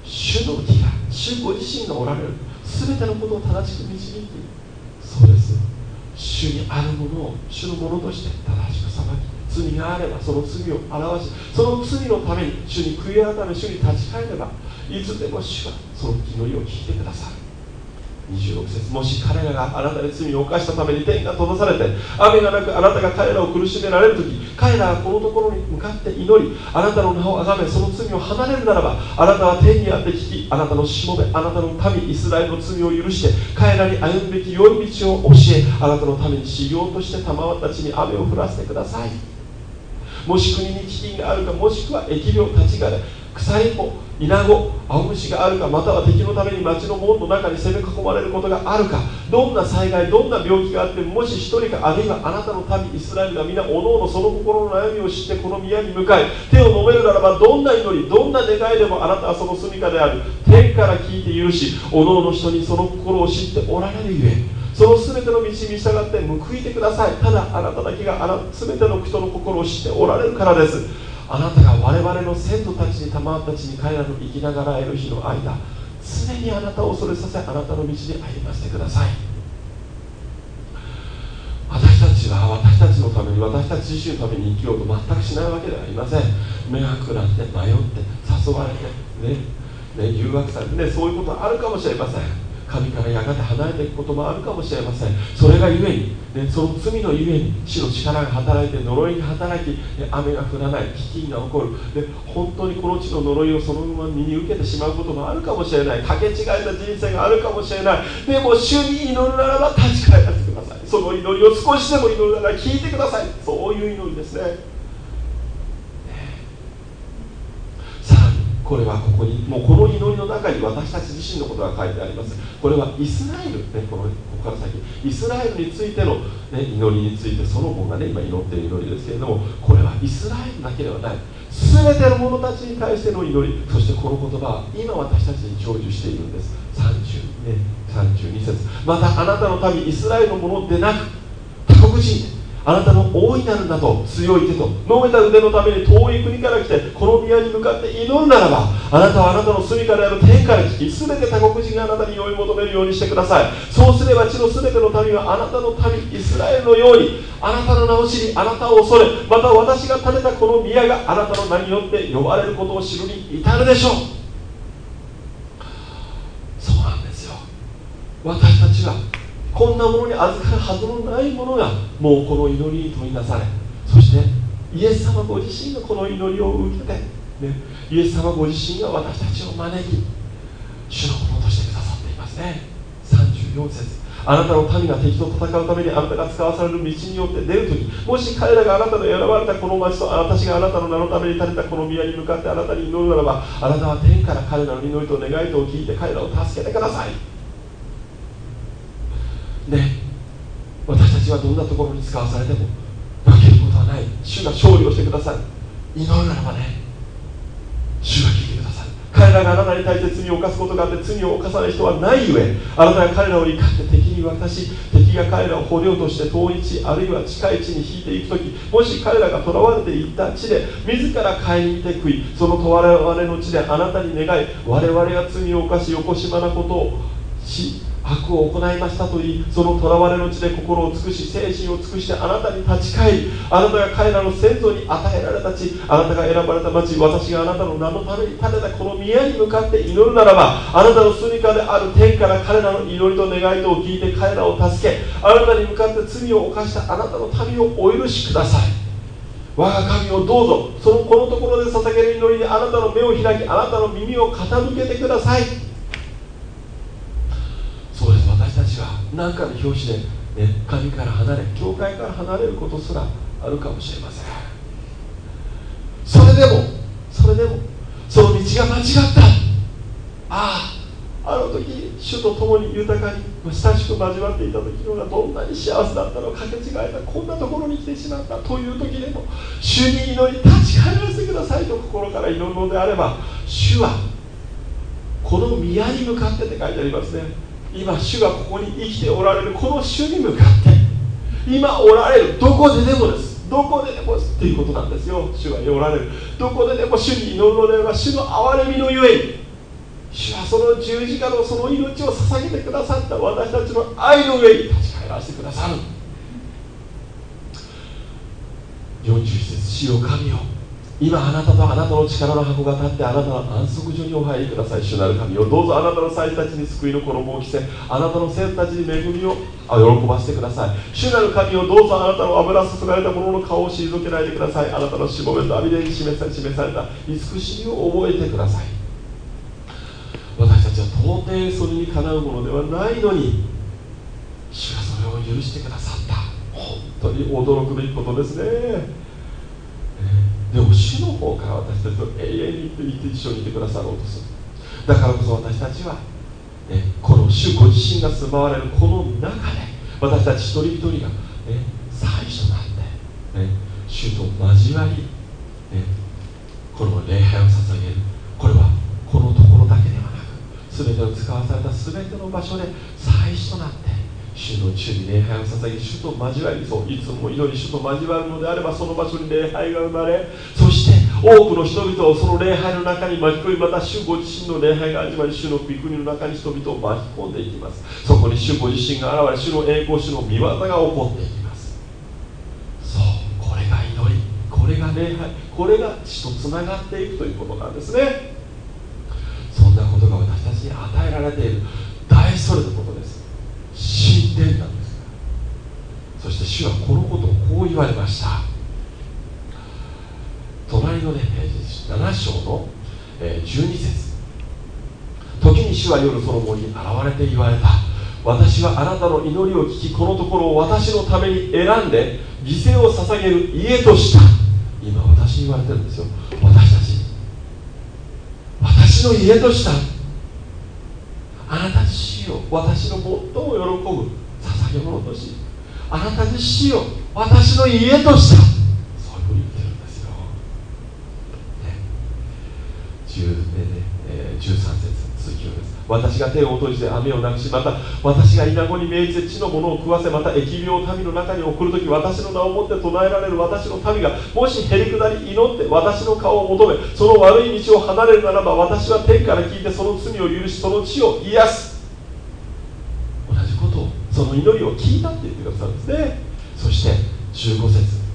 Speaker 1: 主の木が主ご自身がおられる。全てのことを正しく導いている。そうです。主にあるものを主のものとして正しく裁き罪があればその罪を表しその罪のために主に悔い改め主に立ち返ればいつでも主はその祈りを聞いてくださる26節。もし彼らがあなたに罪を犯したために天が閉ざされて雨がなくあなたが彼らを苦しめられる時彼らはこのところに向かって祈りあなたの名を崇めその罪を離れるならばあなたは天にあって聞きあなたのしもべあなたの民イスラエルの罪を許して彼らに歩むべき良い道を教えあなたのために修行として賜った地に雨を降らせてください。もし国に飢饉があるかもしくは疫病立ち枯れ鎖もイナゴ青虫があるかまたは敵のために町の門の中に攻め囲まれることがあるかどんな災害どんな病気があってもし一人かあるいはあなたの民イスラエルが皆おのおのその心の悩みを知ってこの宮に向かい手を飲めるならばどんな祈りどんな願いでもあなたはその住みかである。天から聞いて許しおのおの人にその心を知っておられるゆえその全ての道に従って報いてください。ただあなただけがあ全ての人の心を知っておられるからです。あなたが我々の先祖たちに賜ったちに彼らの生きながらえる日の間常にあなたを恐れさせあなたの道に歩ませてください。私たちは私たちのために私たち自身のために生きようと全くしないわけではありません。迷惑らって迷って誘われてねね誘惑されてねそういうことあるかもしれません。神からやがて離れていくこともあるかもしれません。それがゆえに、ね、その罪のゆえに死の力が働いて呪いが働き、ね、雨が降らない飢饉が起こる。で本当にこの地の呪いをそのまま身に受けてしまうこともあるかもしれない。かけ違えた人生があるかもしれない。でも主に祈るならば立ち返らせてください。その祈りを少しでも祈るなら聞いてください。そういう祈りですね。これはここにもうこの祈りの中に私たち自身のことが書いてあります。これはイスラエル、ね、このここから先。イスラエルについての、ね、祈りについてその子がね今祈っている祈りですけれどもこれはイスラエルだけではない。全ての者たちに対しての祈りそしてこの言葉は今私たちに成就しているんです。30、ね、32節。またあなたの民イスラエルのものでなく他国人あなたの大いなるなと強い手と伸べた腕のために遠い国から来てこの宮に向かって祈るならばあなたはあなたの住みかである天から聞き全て他国人があなたに追い求めるようにしてください。そうすれば地の全ての民はあなたの民イスラエルのようにあなたの名を知りあなたを恐れまた私が建てたこの宮があなたの名によって呼ばれることを知るに至るでしょう。そうなんですよ。私たちはこんなものに預かるはずのないものがもうこの祈りに取りなされそしてイエス様ご自身がこの祈りを受けて、ね、イエス様ご自身が私たちを招き主のものとしてくださっていますね。34節。あなたの民が敵と戦うためにあなたが使わされる道によって出るときもし彼らがあなたの選ばれたこの町と私があなたの名のために建てたこの宮に向かってあなたに祈るならばあなたは天から彼らの祈りと願いとを聞いて彼らを助けてください。ね私たちはどんなところに使わされても負けることはない。主が勝利をしてください。祈るならばね主が聞いてください。彼らがあなたに対して罪を犯すことがあって罪を犯さない人はないゆえあなたが彼らを怒って敵に渡し敵が彼らを捕虜として遠い地あるいは近い地に引いていく時もし彼らが囚われていった地で自ら帰りにて食いその囚われの地であなたに願い我々が罪を犯しよこしまなことをし悪を行いましたといいその囚われの地で心を尽くし精神を尽くしてあなたに立ち返りあなたが彼らの先祖に与えられた地あなたが選ばれた町私があなたの名のために建てたこの宮に向かって祈るならばあなたの住みかである天から彼らの祈りと願いとを聞いて彼らを助けあなたに向かって罪を犯したあなたの民をお許しください。我が神をどうぞそのこのところで捧げる祈りにあなたの目を開きあなたの耳を傾けてくださいちは何かの表紙で、ね、神から離れ教会から離れることすらあるかもしれません。それでもそれでもその道が間違った。あああの時主と共に豊かに親しく交わっていた時のがどんなに幸せだったのかけ違えたこんなところに来てしまったという時でも主に祈り立ち返らせてくださいと心から祈るのであれば主はこの宮に向かってって書いてありますね。今主がここに生きておられるこの主に向かって今おられるどこででもです。どこででもっていうことなんですよ。主がおられる。どこででも主に祈るのであれば主の憐れみのゆえに主はその十字架のその命を捧げてくださった私たちの愛の上に立ち返らせてくださる。41節主よ神よ。今あなたとあなたの力の箱が立ってあなたの安息所にお入りください主なる神をどうぞあなたの祭司たちに救いの衣を着せあなたの生徒たちに恵みを喜ばせてください主なる神をどうぞあなたの油注がれた者の顔を退けないでくださいあなたのしもべと網でに示さ示された慈しみを覚えてください私たちは到底それにかなうものではないのに主がそれを許してくださった本当に驚くべきことですねでも主の方から私たちと永遠に一緒にいてくださろうとするだからこそ私たちは、ね、この主ご自身が住まわれるこの中で私たち一人一人が、ね、最初なって、ね、主と交わり、ね、この礼拝を捧げる。これはこのところだけではなく全てを使わされた全ての場所で最初となって主の主に礼拝を捧げ主と交わりそういつも祈り主と交わるのであればその場所に礼拝が生まれそして多くの人々をその礼拝の中に巻き込みまた主ご自身の礼拝が始まり主の御国の中に人々を巻き込んでいきます。そこに主ご自身が現れ主の栄光主の御業が起こっていきます。そうこれが祈りこれが礼拝これが血とつながっていくということなんですね。そんなことが私たちに与えられている。大それたことです。神殿なんです。そして主はこのことをこう言われました。隣のね7章の12節。時に主は夜その森に現れて言われた。私はあなたの祈りを聞きこのところを私のために選んで犠牲を捧げる家とした。今私に言われてるんですよ。私たち。私の家とした。あなた自身を私の最も喜ぶ捧げ物としあなた自身を私の家とした。そういうふうに言ってるんですよ、ね。ねえー、13節。私が手を閉じて雨をなくしまた私が稲子に命じて地のものを食わせまた疫病を民の中に送るとき私の名をもって唱えられる私の民がもしへりくだり祈って私の顔を求めその悪い道を離れるならば私は天から聞いてその罪を許しその地を癒す。同じことをその祈りを聞いたって言ってくださるんですね。そして15節。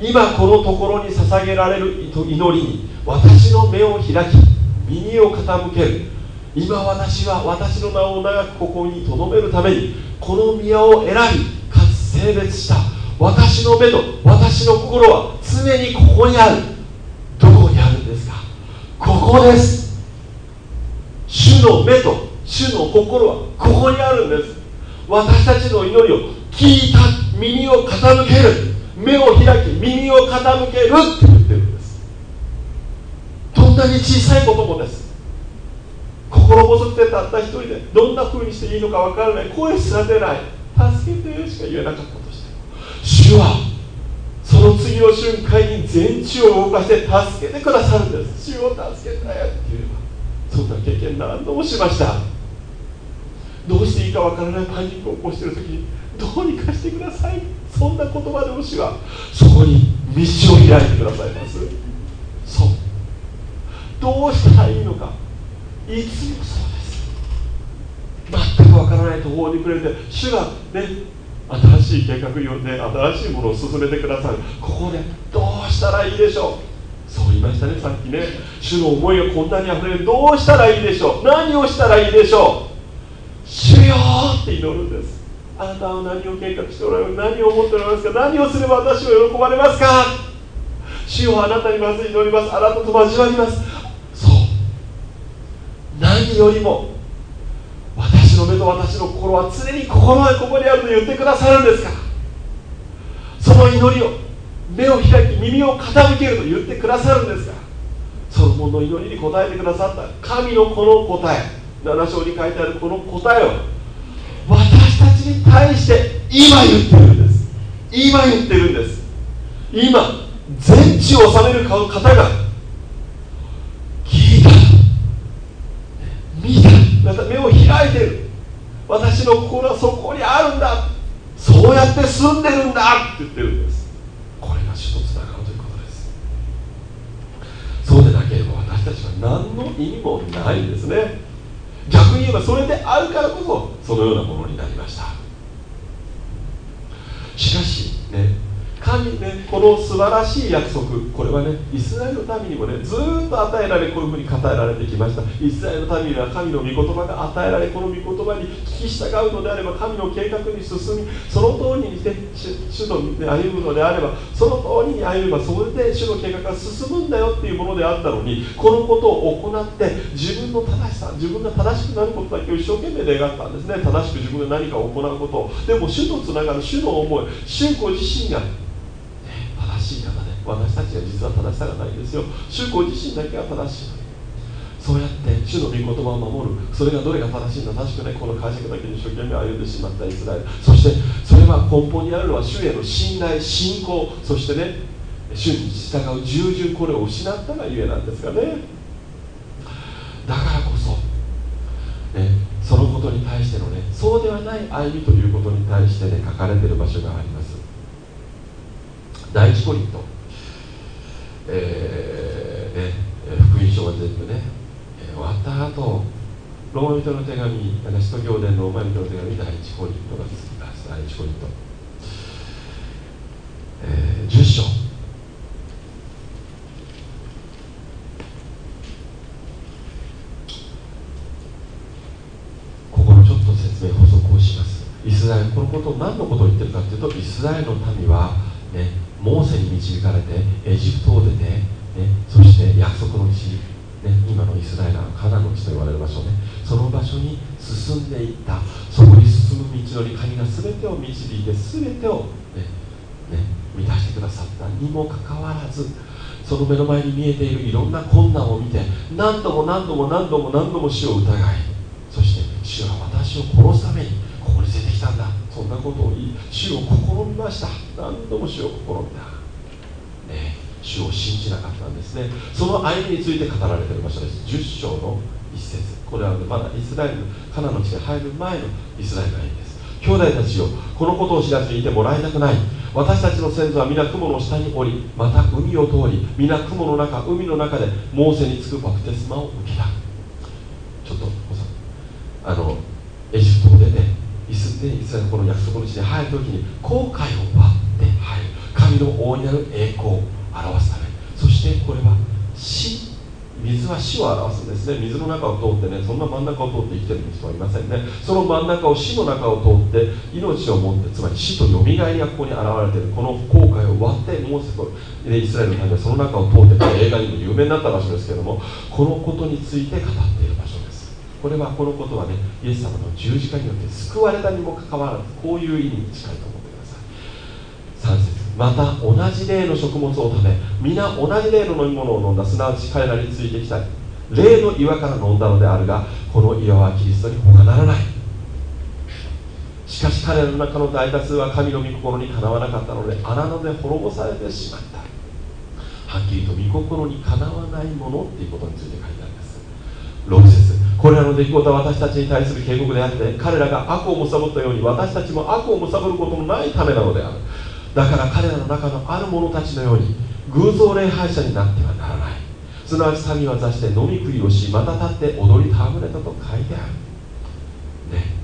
Speaker 1: 今このところに捧げられる祈りに私の目を開き耳を傾ける。今私は私の名を長くここにとどめるためにこの宮を選びかつ性別した私の目と私の心は常にここにある。どこにあるんですか？ここです。主の目と主の心はここにあるんです。私たちの祈りを聞いた耳を傾ける。目を開き耳を傾けるって言ってるんです。どんなに小さいこともです。心細くてたった一人でどんな風にしていいのか分からない。声すら出ない。助けてしか言えなかったとしても。主はその次の瞬間に全地を動かして助けてくださるんです。主を助けたよって言えばそんな経験何度もしました。どうしていいか分からない。パニックを起こしている時にどうにかしてください。そんな言葉で主はそこに道を開いてくださいます。そう。どうしたらいいのか。いつもそうです全くわからない途方に暮れて主がね新しい計画をね新しいものを進めてくださる。ここでどうしたらいいでしょう。そう言いましたねさっきね。主の思いがこんなにあふれる。どうしたらいいでしょう。何をしたらいいでしょう。主よって祈るんです。あなたは何を計画しておられる？何を思っておられますか？何をすれば私は喜ばれますか？主よあなたにまず祈ります。あなたと交わります。何よりも私の目と私の心は常に心へここにあると言ってくださるんですから。その祈りを目を開き耳を傾けると言ってくださるんですから。ソロモンの祈りに応えてくださった神のこの答え7章に書いてあるこの答えを私たちに対して今言ってるんです。今言ってるんです。今全地を治める方が聞いた見たまた目を開いてる。私の心はそこにあるんだ。そうやって住んでるんだ。って言ってるんです。これが主とつながるということです。そうでなければ私たちは何の意味もないんですね。逆に言えばそれであるからこそそのようなものになりました。しかしね神ねこの素晴らしい約束。これはねイスラエルの民にもねずっと与えられこういうふうに語られてきました。イスラエルの民には神の御言葉が与えられこの御言葉に聞き従うのであれば神の計画に進みその通りにして主の、歩むのであればその通りに歩めばそれで主の計画が進むんだよっていうものであったのにこのことを行って自分の正しさ自分が正しくなることだけを一生懸命願ったんですね。正しく自分が何かを行うことでも主とつながる主の思い主ご自身が正しい方で私たちは実は正しさがないんですよ。主ご自身だけが正しい。そうやって主の御言葉を守る。それがどれが正しいんだ確かねこの解釈だけに一生懸命歩んでしまったイスラエル。そしてそれは根本にあるのは主への信頼信仰。そしてね主に従う従順これを失ったがゆえなんですがね。だからこそ、ね、そのことに対してのねそうではない歩みということに対してね書かれている場所があります。第一コリント、えーね、福音書が全部ね、えー、終わった後ローマ人の手紙使徒行伝のローマ人の手紙第一コリントが続きます。第一コリント、えー、10章。ここのちょっと説明補足をします。イスラエルこのことを何のことを言ってるかというとイスラエルの民はねモーセに導かれてエジプトを出て、ね、そして約束の地、ね、今のイスラエルのカナの地と言われる場所ね。その場所に進んでいった。そこに進む道のり神が全てを導いて全てをね、ね、満たしてくださった。にもかかわらずその目の前に見えているいろんな困難を見て何度も何度も何度も何度も死を疑いそして主は私を殺すためにことを言い主を試みました。何度も主を試みた、ね、主を信じなかったんですね。その歩みについて語られている場所です。10章の一節。これはまだイスラエルカナの地に入る前のイスラエルの歩みです。兄弟たちよこのことを知らずにいてもらいたくない。私たちの先祖は皆雲の下におりまた海を通り皆雲の中海の中でモーセにつくバプテスマを受けた。ちょっとあのエジプトでねイスイスラエルこの約束の地に入る時に後悔を割って入る。神の大いなる栄光を表すため。そしてこれは死水は死を表すんですね。水の中を通ってねそんな真ん中を通って生きてる人はいませんね。その真ん中を死の中を通って命を持ってつまり死とよみがえりがここに現れている。この後悔を割ってモーセとイスラエルの民はその中を通って映画にも有名になった場所ですけどもこのことについて語っている場所。これはこのことはねイエス様の十字架によって救われたにもかかわらずこういう意味に近いと思ってください。3節また同じ例の食物を食べ皆同じ例の飲み物を飲んだ。すなわち彼らについてきた例の岩から飲んだのであるがこの岩はキリストに他ならない。しかし彼らの中の大多数は神の御心にかなわなかったので穴ので滅ぼされてしまった。はっきりと御心にかなわないものっていうことについて書いてあります。6節これらの出来事は私たちに対する警告であって彼らが悪を貪ったように私たちも悪を貪ることのないためなのである。だから彼らの中のある者たちのように偶像礼拝者になってはならない。すなわち民は座して飲み食いをしまた立って踊り戯れたと書いてある。ね。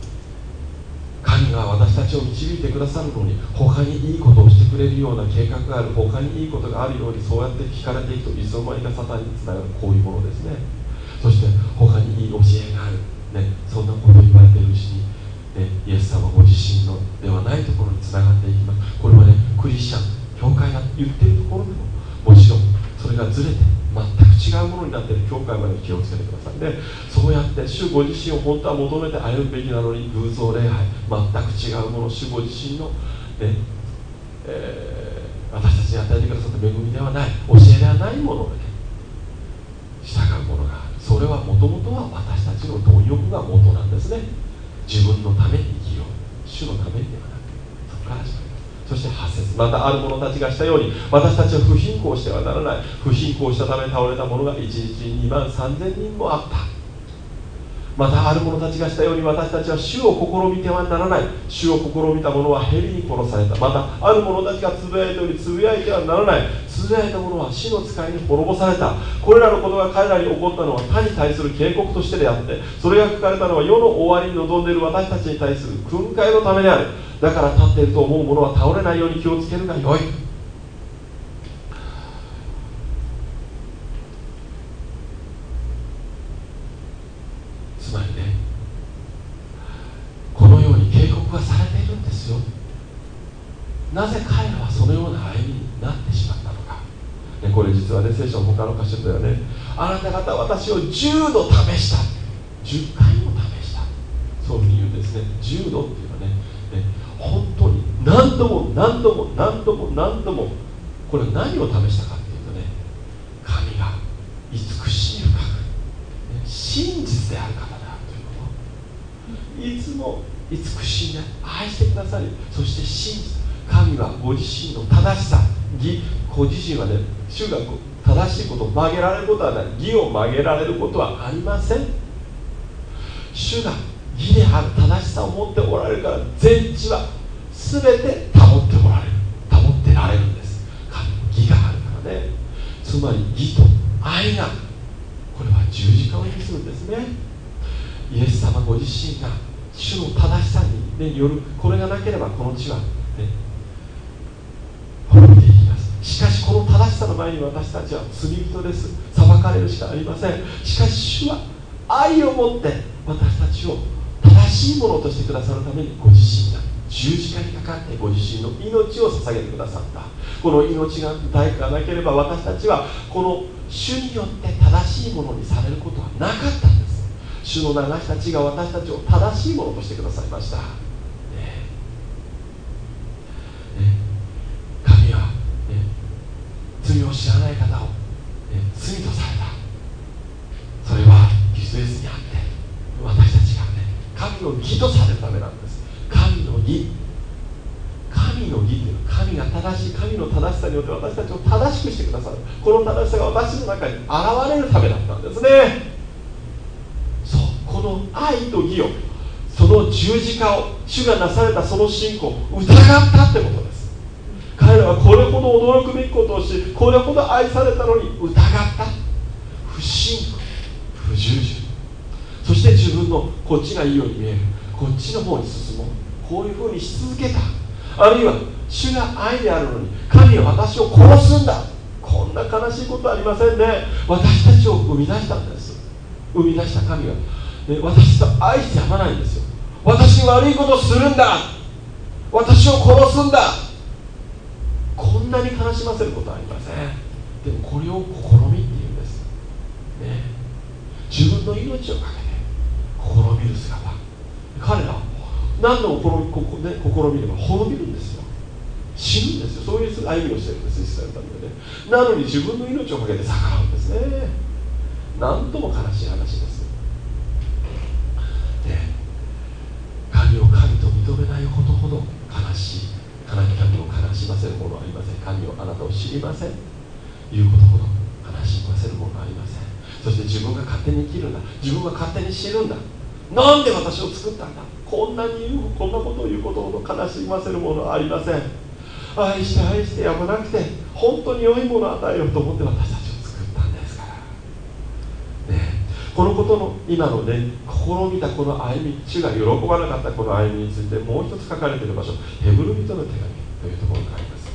Speaker 1: 神が私たちを導いてくださるのに他にいいことをしてくれるような計画がある他にいいことがあるようにそうやって聞かれていくといつの間にかサタンにつながる。こういうものですね。そして他にいい教えがある、ね、そんなことを言われているうちに、ね、イエス様ご自身のではないところにつながっていきます。これはねクリスチャン教会が言っているところでももちろんそれがずれて全く違うものになっている教会まで気をつけてくださいね。そうやって主ご自身を本当は求めて歩むべきなのに偶像礼拝全く違うもの主ご自身の、ねえー、私たちに与えてくださった恵みではない教えではないもので、ね、従うものがそれはもともとは私たちの貪欲が元なんですね。自分のために生きよう主のためにではなくそこから始まります。そして発節またある者たちがしたように私たちは不貧困してはならない。不貧困したため倒れた者が1日2万3000人もあった。またある者たちがしたように私たちは主を試みてはならない。主を試みた者は蛇に殺された。またある者たちがつぶやいたようにつぶやいてはならない。つぶやいた者は死の使いに滅ぼされた。これらのことが彼らに起こったのは他に対する警告としてであってそれが書かれたのは世の終わりに臨んでいる私たちに対する訓戒のためである。だから立っていると思う者は倒れないように気をつけるがよい。なぜ彼らはそのような歩みになってしまったのか、ね、これ実はね聖書の他の箇所ではねあなた方私を10度試した。10回も試した。そういうふうに言うんですね。10度っていうのはねね本当に何度も何度も何度も何度もこれ何を試したかっていうとね神が慈しい深く、ね、真実である方であるということ。いつも慈しいね愛してくださりそして真実神はご自身の正しさ義ご自身はね主が正しいことを曲げられることはない義を曲げられることはありません。主が義である正しさを持っておられるから全地は全て保っておられる保ってられるんです。神の義があるからね。つまり義と愛がこれは十字架を意味するんですね。イエス様ご自身が主の正しさに、ね、よるこれがなければこの地は、ね、しかしこの正しさの前に私たちは罪人です。裁かれるしかありません。しかし主は愛を持って私たちを正しいものとしてくださるためにご自身が十字架にかかってご自身の命を捧げてくださった。この命が代価がなければ私たちはこの主によって正しいものにされることはなかったんです。主の流した血が私たちを正しいものとしてくださいました。罪を知らない方を、ね、罪とされた。それはキリストイエスにあって私たちがね神の義とされるためなんです。神の義。神の義というのは神が正しい神の正しさによって私たちを正しくしてくださる。この正しさが私の中に現れるためだったんですね。そうこの愛と義をその十字架を主がなされたその信仰を疑ったってこと。です彼らはこれほど驚くべきことをしこれほど愛されたのに疑った。不信不従順。そして自分のこっちがいいように見える。こっちの方に進もう。こういうふうにし続けた。あるいは主が愛であるのに神は私を殺すんだ。こんな悲しいことはありませんね。私たちを生み出したんです。生み出した神は、ね、私と愛してやまないんですよ。私に悪いことをするんだ。私を殺すんだ。んなに悲しませることはありません。でもこれを試みっていうんです。ね。自分の命をかけて試みる姿。彼らは何度もこのここ、ね、試みれば滅びるんですよ。死ぬんですよ。そういう歩みをしてるんですイスラエルのためにね。なのに自分の命をかけて逆らうんですね。何とも悲しい話です。ね。神を神と認めないことほど悲しい。神を悲しませるものはありません。神をあなたを知りません。言うことほど悲しませるものはありません。そして自分が勝手に生きるんだ。自分が勝手に死ぬんだ。なんで私を作ったんだ。こんなに言うこんなことを言うことほど悲しませるものはありません。愛して愛してやまなくて本当に良いものを与えようと思って私たちを作ったんですからねこのことの今のね試みたこの歩み主が喜ばなかったこの歩みについてもう一つ書かれている場所ヘブル人の手紙というところがあります。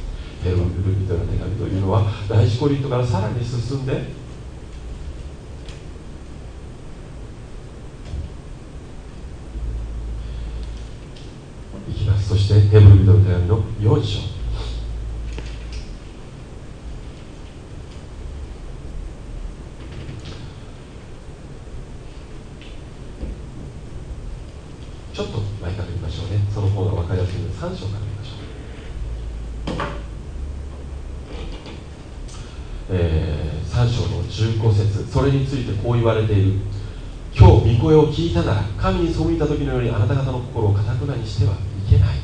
Speaker 1: ヘブル人の手紙というのは第一コリントからさらに進んでいきます。そしてヘブル人の手紙の4章。ちょっと前から見ましょうね。その方が分かりやすいので3章から見ましょう、えー、3章の15節。それについてこう言われている。今日御声を聞いたなら神に背いた時のようにあなた方の心をかたくなにしてはいけない。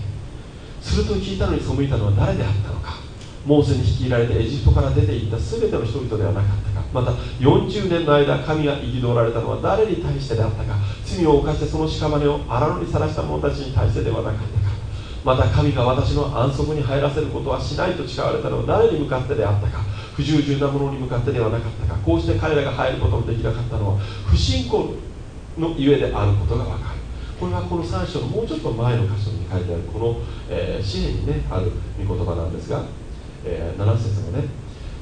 Speaker 1: すると聞いたのに背いたのは誰であったのか。モーセに率いられてエジプトから出て行った全ての人々ではなかったか。また40年の間神が憤られたのは誰に対してであったか。罪を犯してその屍を荒野にさらした者たちに対してではなかったか。また神が私の安息に入らせることはしないと誓われたのは誰に向かってであったか。不従順な者に向かってではなかったか。こうして彼らが入ることのできなかったのは不信仰のゆえであることが分かる。これはこの3章のもうちょっと前の箇所に書いてあるこの、えー、詩篇にねある御言葉なんですが、えー、7節のね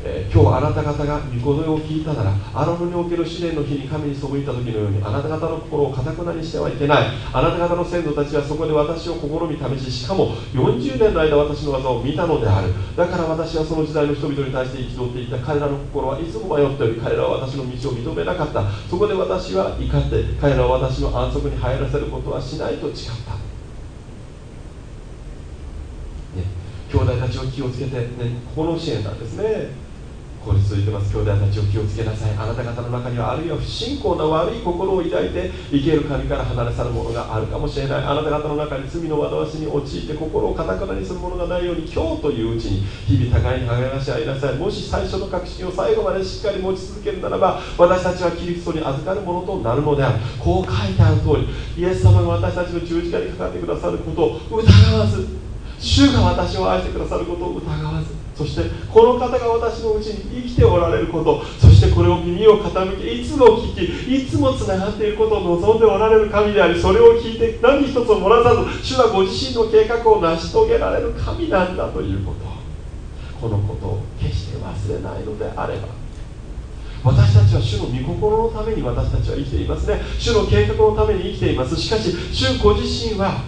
Speaker 1: えー、今日あなた方が御声を聞いたならアロノにおける試練の日に神に背いた時のようにあなた方の心をかたくなにしてはいけない。あなた方の先祖たちはそこで私を試み試ししかも40年の間私の技を見たのである。だから私はその時代の人々に対して憤っていた。彼らの心はいつも迷っており彼らは私の道を認めなかった。そこで私は怒って彼らは私の安息に入らせることはしないと誓ったね、兄弟たちを気をつけて、ね、この支援なんですね。ここに続いてます。兄弟たちを気をつけなさい。あなた方の中にはあるいは不信仰な悪い心を抱いて生ける神から離れ去るものがあるかもしれない。あなた方の中に罪の惑わしに陥って心をかたくなにするものがないように今日といううちに日々互いに励まし合いなさい。もし最初の確信を最後までしっかり持ち続けるならば私たちはキリストに預かるものとなるのである。こう書いてある通りイエス様が私たちの十字架にかかってくださることを疑わず主が私を愛してくださることを疑わずそしてこの方が私のうちに生きておられることそしてこれを耳を傾けいつも聞きいつもつながっていることを望んでおられる神でありそれを聞いて何一つを漏らさず主はご自身の計画を成し遂げられる神なんだということこのことを決して忘れないのであれば。私たちは主の御心のために私たちは生きていますね。主の計画のために生きています。しかし主ご自身は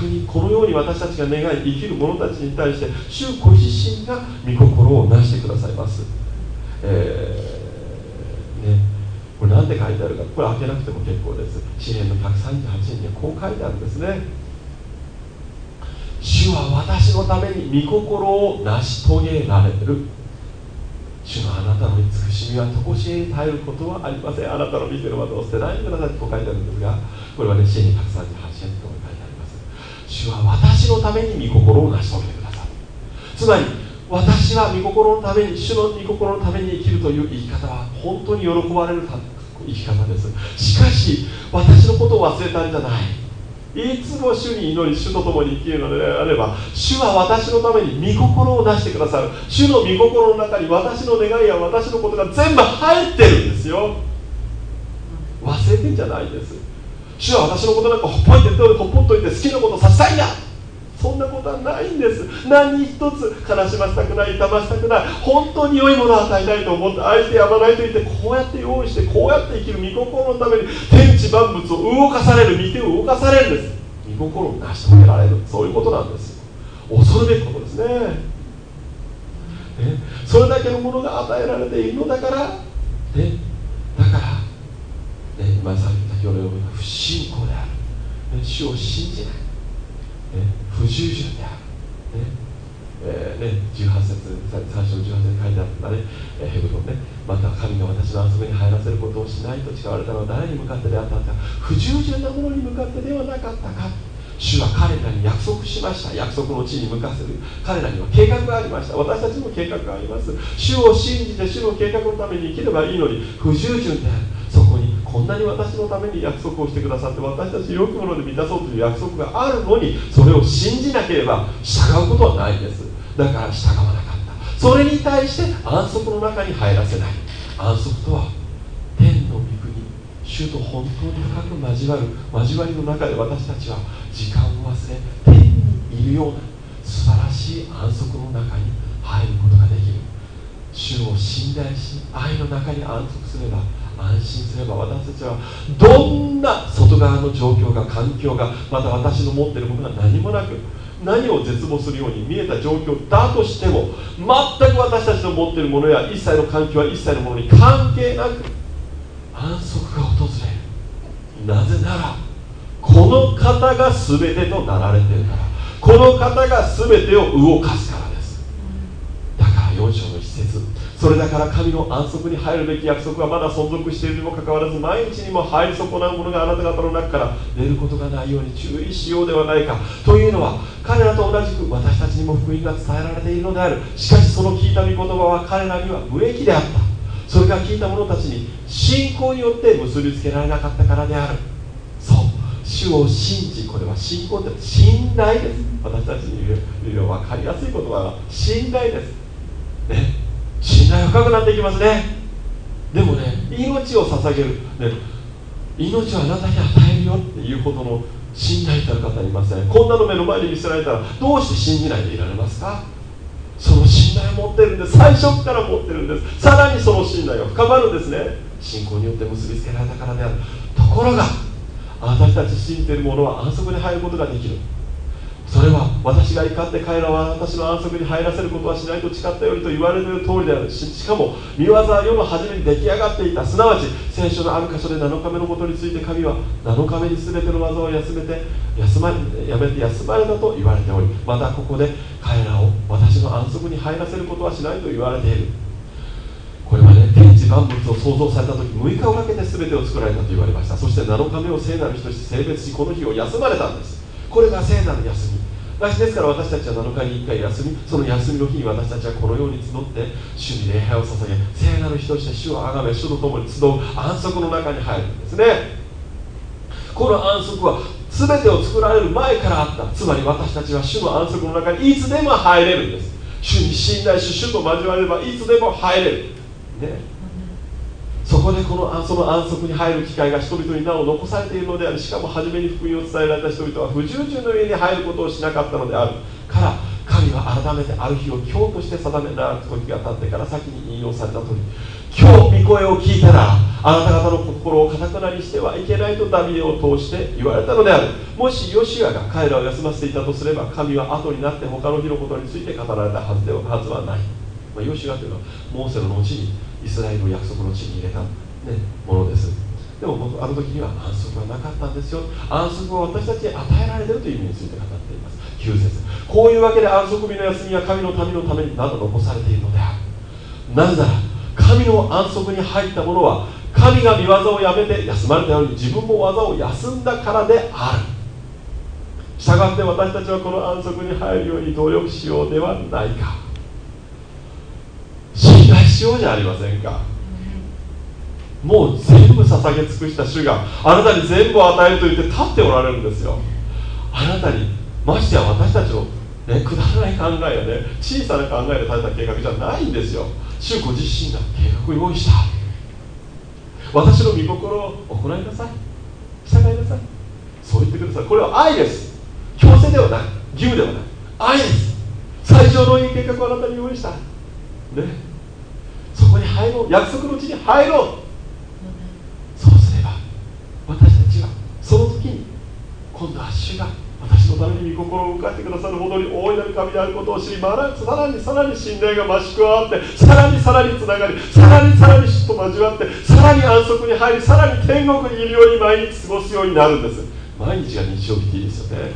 Speaker 1: 逆にこのように私たちが願い生きる者たちに対して主ご自身が御心をなしてくださいます、えー、ね、これ何て書いてあるか。これ開けなくても結構です。詩篇の138円にはこう書いてあるんですね。主は私のために御心を成し遂げられる。主のあなたの慈しみは常しえに耐えることはありません。あなたの見てる窓を捨てない？でくださいと書いてあるんですがこれはね詩篇138円と主は私のために御心を成し遂げてくださる。つまり私は御心のために主の御心のために生きるという生き方は本当に喜ばれる生き方です。しかし私のことを忘れたんじゃない。いつも主に祈り主と共に生きるのであれば主は私のために御心を出してくださる。主の御心の中に私の願いや私のことが全部入ってるんですよ。忘れてんじゃないです。主は私のことなんかほっぽいてほっぽっといて好きなことさせたいんだ。そんなことはないんです。何一つ悲しませたくない痛ませたくない本当に良いものを与えたいと思って愛してやまないと言ってこうやって用意してこうやって生きる御心のために天地万物を動かされる御手を動かされるんです。御心を成し遂げられる。そういうことなんです恐るべきことですね。ね。それだけのものが与えられているのだから、ね、だから、ね、今先ほど読む不信仰である、ね、主を信じない、ね、不従順である、ねえーね、18節最初の18節に書いてあったね、えー、ヘブロンね。また神が私の遊びに入らせることをしないと誓われたのは誰に向かってであったか。不従順なものに向かってではなかったか。主は彼らに約束しました。約束の地に向かせる。彼らには計画がありました。私たちも計画があります。主を信じて主の計画のために生きればいいのに不従順である。こんなに私のために約束をしてくださって私たちよくもので満たそうという約束があるのにそれを信じなければ従うことはないんです。だから従わなかった。それに対して安息の中に入らせない。安息とは天の御国主と本当に深く交わる交わりの中で私たちは時間を忘れ天にいるような素晴らしい安息の中に入ることができる。主を信頼し愛の中に安息すれば安心すれば私たちはどんな外側の状況が環境がまた私の持っているものが何もなく何を絶望するように見えた状況だとしても全く私たちの持っているものや一切の環境は一切のものに関係なく安息が訪れる。なぜならこの方が全てとなられているからこの方が全てを動かすからです。だから4章の一節それだから神の安息に入るべき約束はまだ存続しているにもかかわらず毎日にも入り損なうものがあなた方の中から出ることがないように注意しようではないかというのは彼らと同じく私たちにも福音が伝えられているのである。しかしその聞いた御言葉は彼らには無益であった。それが聞いた者たちに信仰によって結びつけられなかったからである。そう。主を信じこれは信仰って信頼です。私たちに言う分かりやすい言葉は信頼です。ね。信頼深くなっていきますね。でもね命を捧げる、ね、命はあなたに与えるよっていうほどの信頼たる方いません。こんなの目の前に見せられたらどうして信じないでいられますか？その信頼を持ってるんです。最初から持ってるんです。さらにその信頼が深まるんですね。信仰によって結びつけられたからである。ところが私たち信じている者は安息に入ることができる。それは私が怒って彼らは私の安息に入らせることはしないと誓ったようにと言われる通りである。ししかも見業は世の初めに出来上がっていた。すなわち聖書のある箇所で7日目のことについて神は7日目に全ての技を休めて休まやめて休まれたと言われておりまたここで彼らを私の安息に入らせることはしないと言われている。これはね天地万物を創造された時6日をかけて全てを作られたと言われました。そして7日目を聖なる日として性別しこの日を休まれたんです。これが聖なる休み。ですから私たちは7日に1回休みその休みの日に私たちはこのように集って主に礼拝を捧げ聖なる日として主をあがめ主と共に集う安息の中に入るんですねこの安息は全てを作られる前からあった。つまり私たちは主の安息の中にいつでも入れるんです。主に信頼し主と交わればいつでも入れる。ね。そこでこのその安息に入る機会が人々になお残されているのでありしかも初めに福音を伝えられた人々は不従順の家に入ることをしなかったのである。から神は改めてある日を今日として定められた時が経ってから先に引用された通り今日御声を聞いたらあなた方の心をかたくなにしてはいけないとダビデを通して言われたのである。もしヨシアが彼らを休ませていたとすれば神は後になって他の日のことについて語られたはずでははずはない、まあ、ヨシアというのはモーセの後にイスラエルを約束の地に入れた、ね、ものです。でも僕あの時には安息はなかったんですよ。安息は私たちに与えられているという意味について語っています。9節こういうわけで安息日の休みは神の民のためになど残されているのである。なぜなら神の安息に入った者は神が見業をやめて休まれたように自分も技を休んだからである。したがって私たちはこの安息に入るように努力しようではないか。しようじゃありませんか。もう全部捧げ尽くした主があなたに全部を与えると言って立っておられるんですよ。あなたにましてや私たちの、ね、くだらない考えやね小さな考えで立てた計画じゃないんですよ。主ご自身が計画を用意した。私の御心を行いなさい。従いなさい。そう言ってください。これは愛です。強制ではない。義務ではない。愛です。最上のいい計画をあなたに用意した。ね。そこに入ろう。約束のうちに入ろう。そうすれば私たちはその時に今度は主が私のために御心を向かってくださるほどに大いなる神であることを知りさらにさらに信頼が増し加わってさらにさらにつながりさらにさらに主と交わってさらに安息に入りさらに天国にいるように毎日過ごすようになるんです。毎日が日曜日っていいですよね。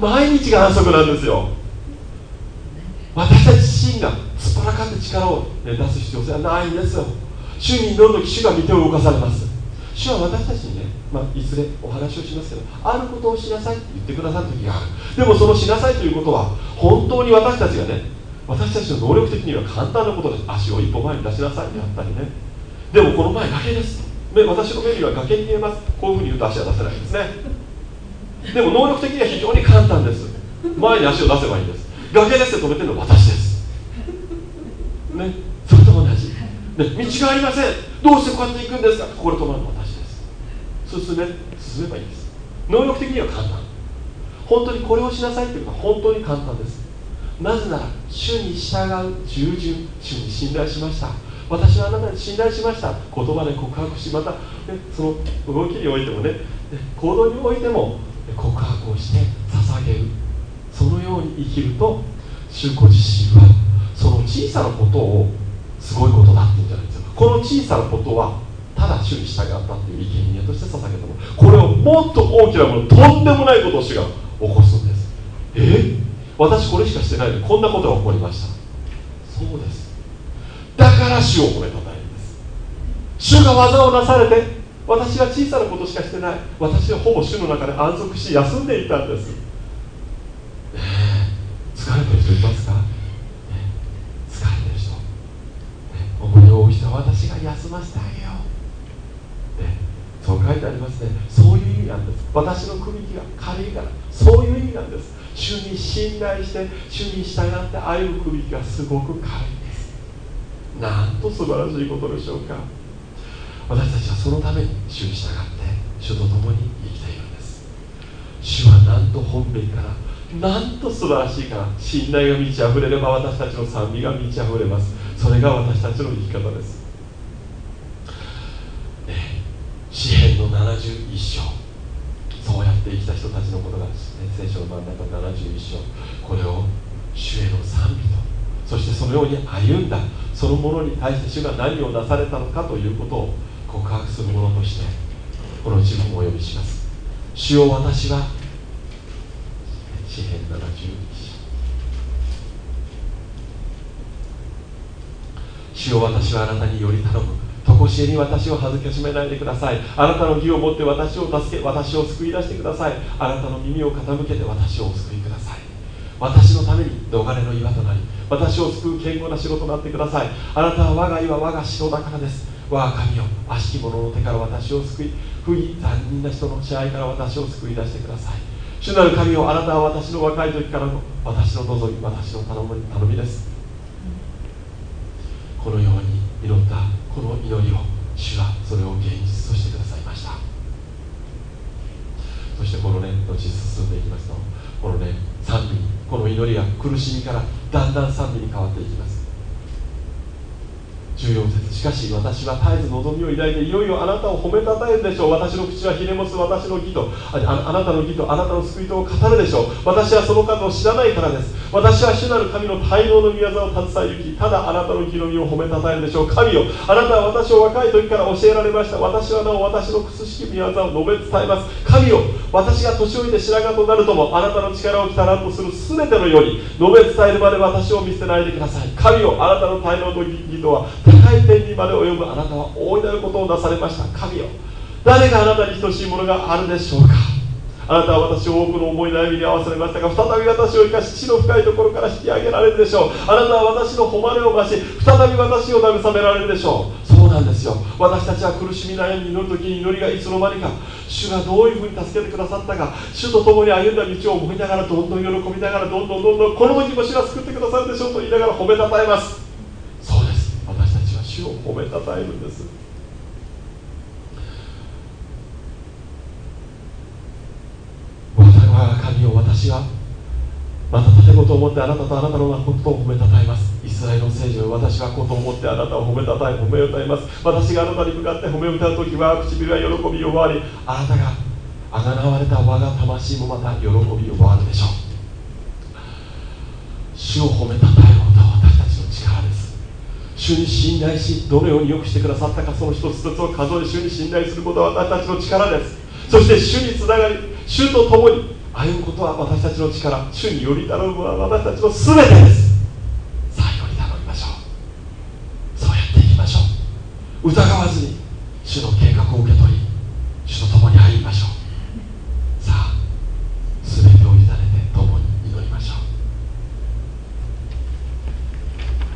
Speaker 1: 毎日が安息なんですよ。私たち自身がすっぱらかって力を、出す必要性はないんですよ。主に祈る時主が見て動かされます。主は私たちにね、まあ、いずれお話をしますけどあることをしなさいって言ってくださる時がある。でもそのしなさいということは本当に私たちがね私たちの能力的には簡単なことです。足を一歩前に出しなさいであったりね。でもこの前崖です。私の目には崖に見えます。こういうふうに言うと足は出せないんですね。でも能力的には非常に簡単です。前に足を出せばいいんです。崖ですって止めてるのは私です。ね。それと同じ、ね、道がありません。どうしてこうやって行くんですか。ここで止まるのは私です。進め進めばいいです。能力的には簡単。本当にこれをしなさいっていうことは本当に簡単です。なぜなら主に従う従順。主に信頼しました。私はあなたに信頼しました。言葉で告白しまた、ね、その動きにおいてもね行動においても告白をして捧げる。そのように生きると主ご自身はその小さなことをすごいことだって言うんじゃないですかこの小さなことはただ主に従ったっていう生贄として捧げたもの。これをもっと大きなものとんでもないことを主が起こすんです。え？私これしかしてないのにこんなことが起こりました。そうです。だから主を褒めたたえるんです主が技をなされて私は小さなことしかしてない。私はほぼ主の中で安息し休んでいたんです、ね、疲れてる人いますか、ね、疲れてる人、ね、重りを負う人は私が休ませてあげよう、ね、そう書いてありますね。そういう意味なんです。私の首輝が軽いから。そういう意味なんです。主に信頼して主に従って歩む首輝がすごく軽いんです。なんと素晴らしいことでしょうか。私たちはそのために主に従って主と共に生きているんです。主はなんと本命からなんと素晴らしいから信頼が満ち溢れれば私たちの賛美が満ち溢れます。それが私たちの生き方です、ね、詩篇の71章そうやって生きた人たちのことが、聖書の真ん中71章これを主への賛美とそしてそのように歩んだそのものに対して主が何をなされたのかということを告白するものとしてこの自分をお呼びします主を私は詩篇71主を私はあなたにより頼む常しえに私を恥ずかしめないでください。あなたの義を持って私を助け私を救い出してください。あなたの耳を傾けて私をお救いください。私のために逃れの岩となり私を救う堅固な仕事となってください。あなたは我が岩我が城だからです。我が神よ悪しき者の手から私を救い不義残忍な人の支配から私を救い出してください。主なる神よあなたは私の若い時からの私の望み私の頼み頼みです。このように祈ったこの祈りを主はそれを現実としてくださいました。そしてこのね後進んでいきますとこのね賛美この祈りが苦しみからだんだん賛美に変わっていきます。14節しかし私は絶えず望みを抱いていよいよあなたを褒めたたえるでしょう。私の口はひれもす私の義とあなたの義とあなたの救いとを語るでしょう。私はその数を知らないからです。私は主なる神の大量の御業を携え行きただあなたの義の実を褒めたたえるでしょう。神よあなたは私を若い時から教えられました。私はなお私の苦しき御業を述べ伝えます。神よ私が年老いて白髪となるともあなたの力をきたらんとする全てのように述べ伝えるまで私を見捨てないでください。神よあなたの大量の義とは高い天にまで及ぶあなたは大いなることをなされました。神よ。誰があなたに等しいものがあるでしょうか。あなたは私を多くの思い悩みに合わされましたが再び私を生かし地の深いところから引き上げられるでしょう。あなたは私の誉れを増し再び私を慰められるでしょう。そうなんですよ。私たちは苦しみ悩み祈る時に祈りがいつの間にか主がどういうふうに助けてくださったか主と共に歩んだ道を思いながらどんどん喜びながらどんどんどんどんこの時も主が救ってくださるでしょうと言いながら褒めたたえます。主を褒めたたえるんです。我が神を私は。また盾事を持ってあなたとあなたのことを褒めたたえます。イスラエルの聖女私はことを持ってあなたを褒めたたえ褒め歌います。私があなたに向かって褒め歌う時は唇は喜びを奪わりあなたがあがなわれた我が魂もまた喜びを奪わるでしょう。主を褒めたたえることは私たちの力主に信頼しどのように良くしてくださったかその一つ一つを数え主に信頼することは私たちの力です。そして主につながり主と共に歩むことは私たちの力主により頼むのは私たちの全てです。最後に頼みましょう。そうやっていきましょう。疑わずに主の計画を受け取り主と共に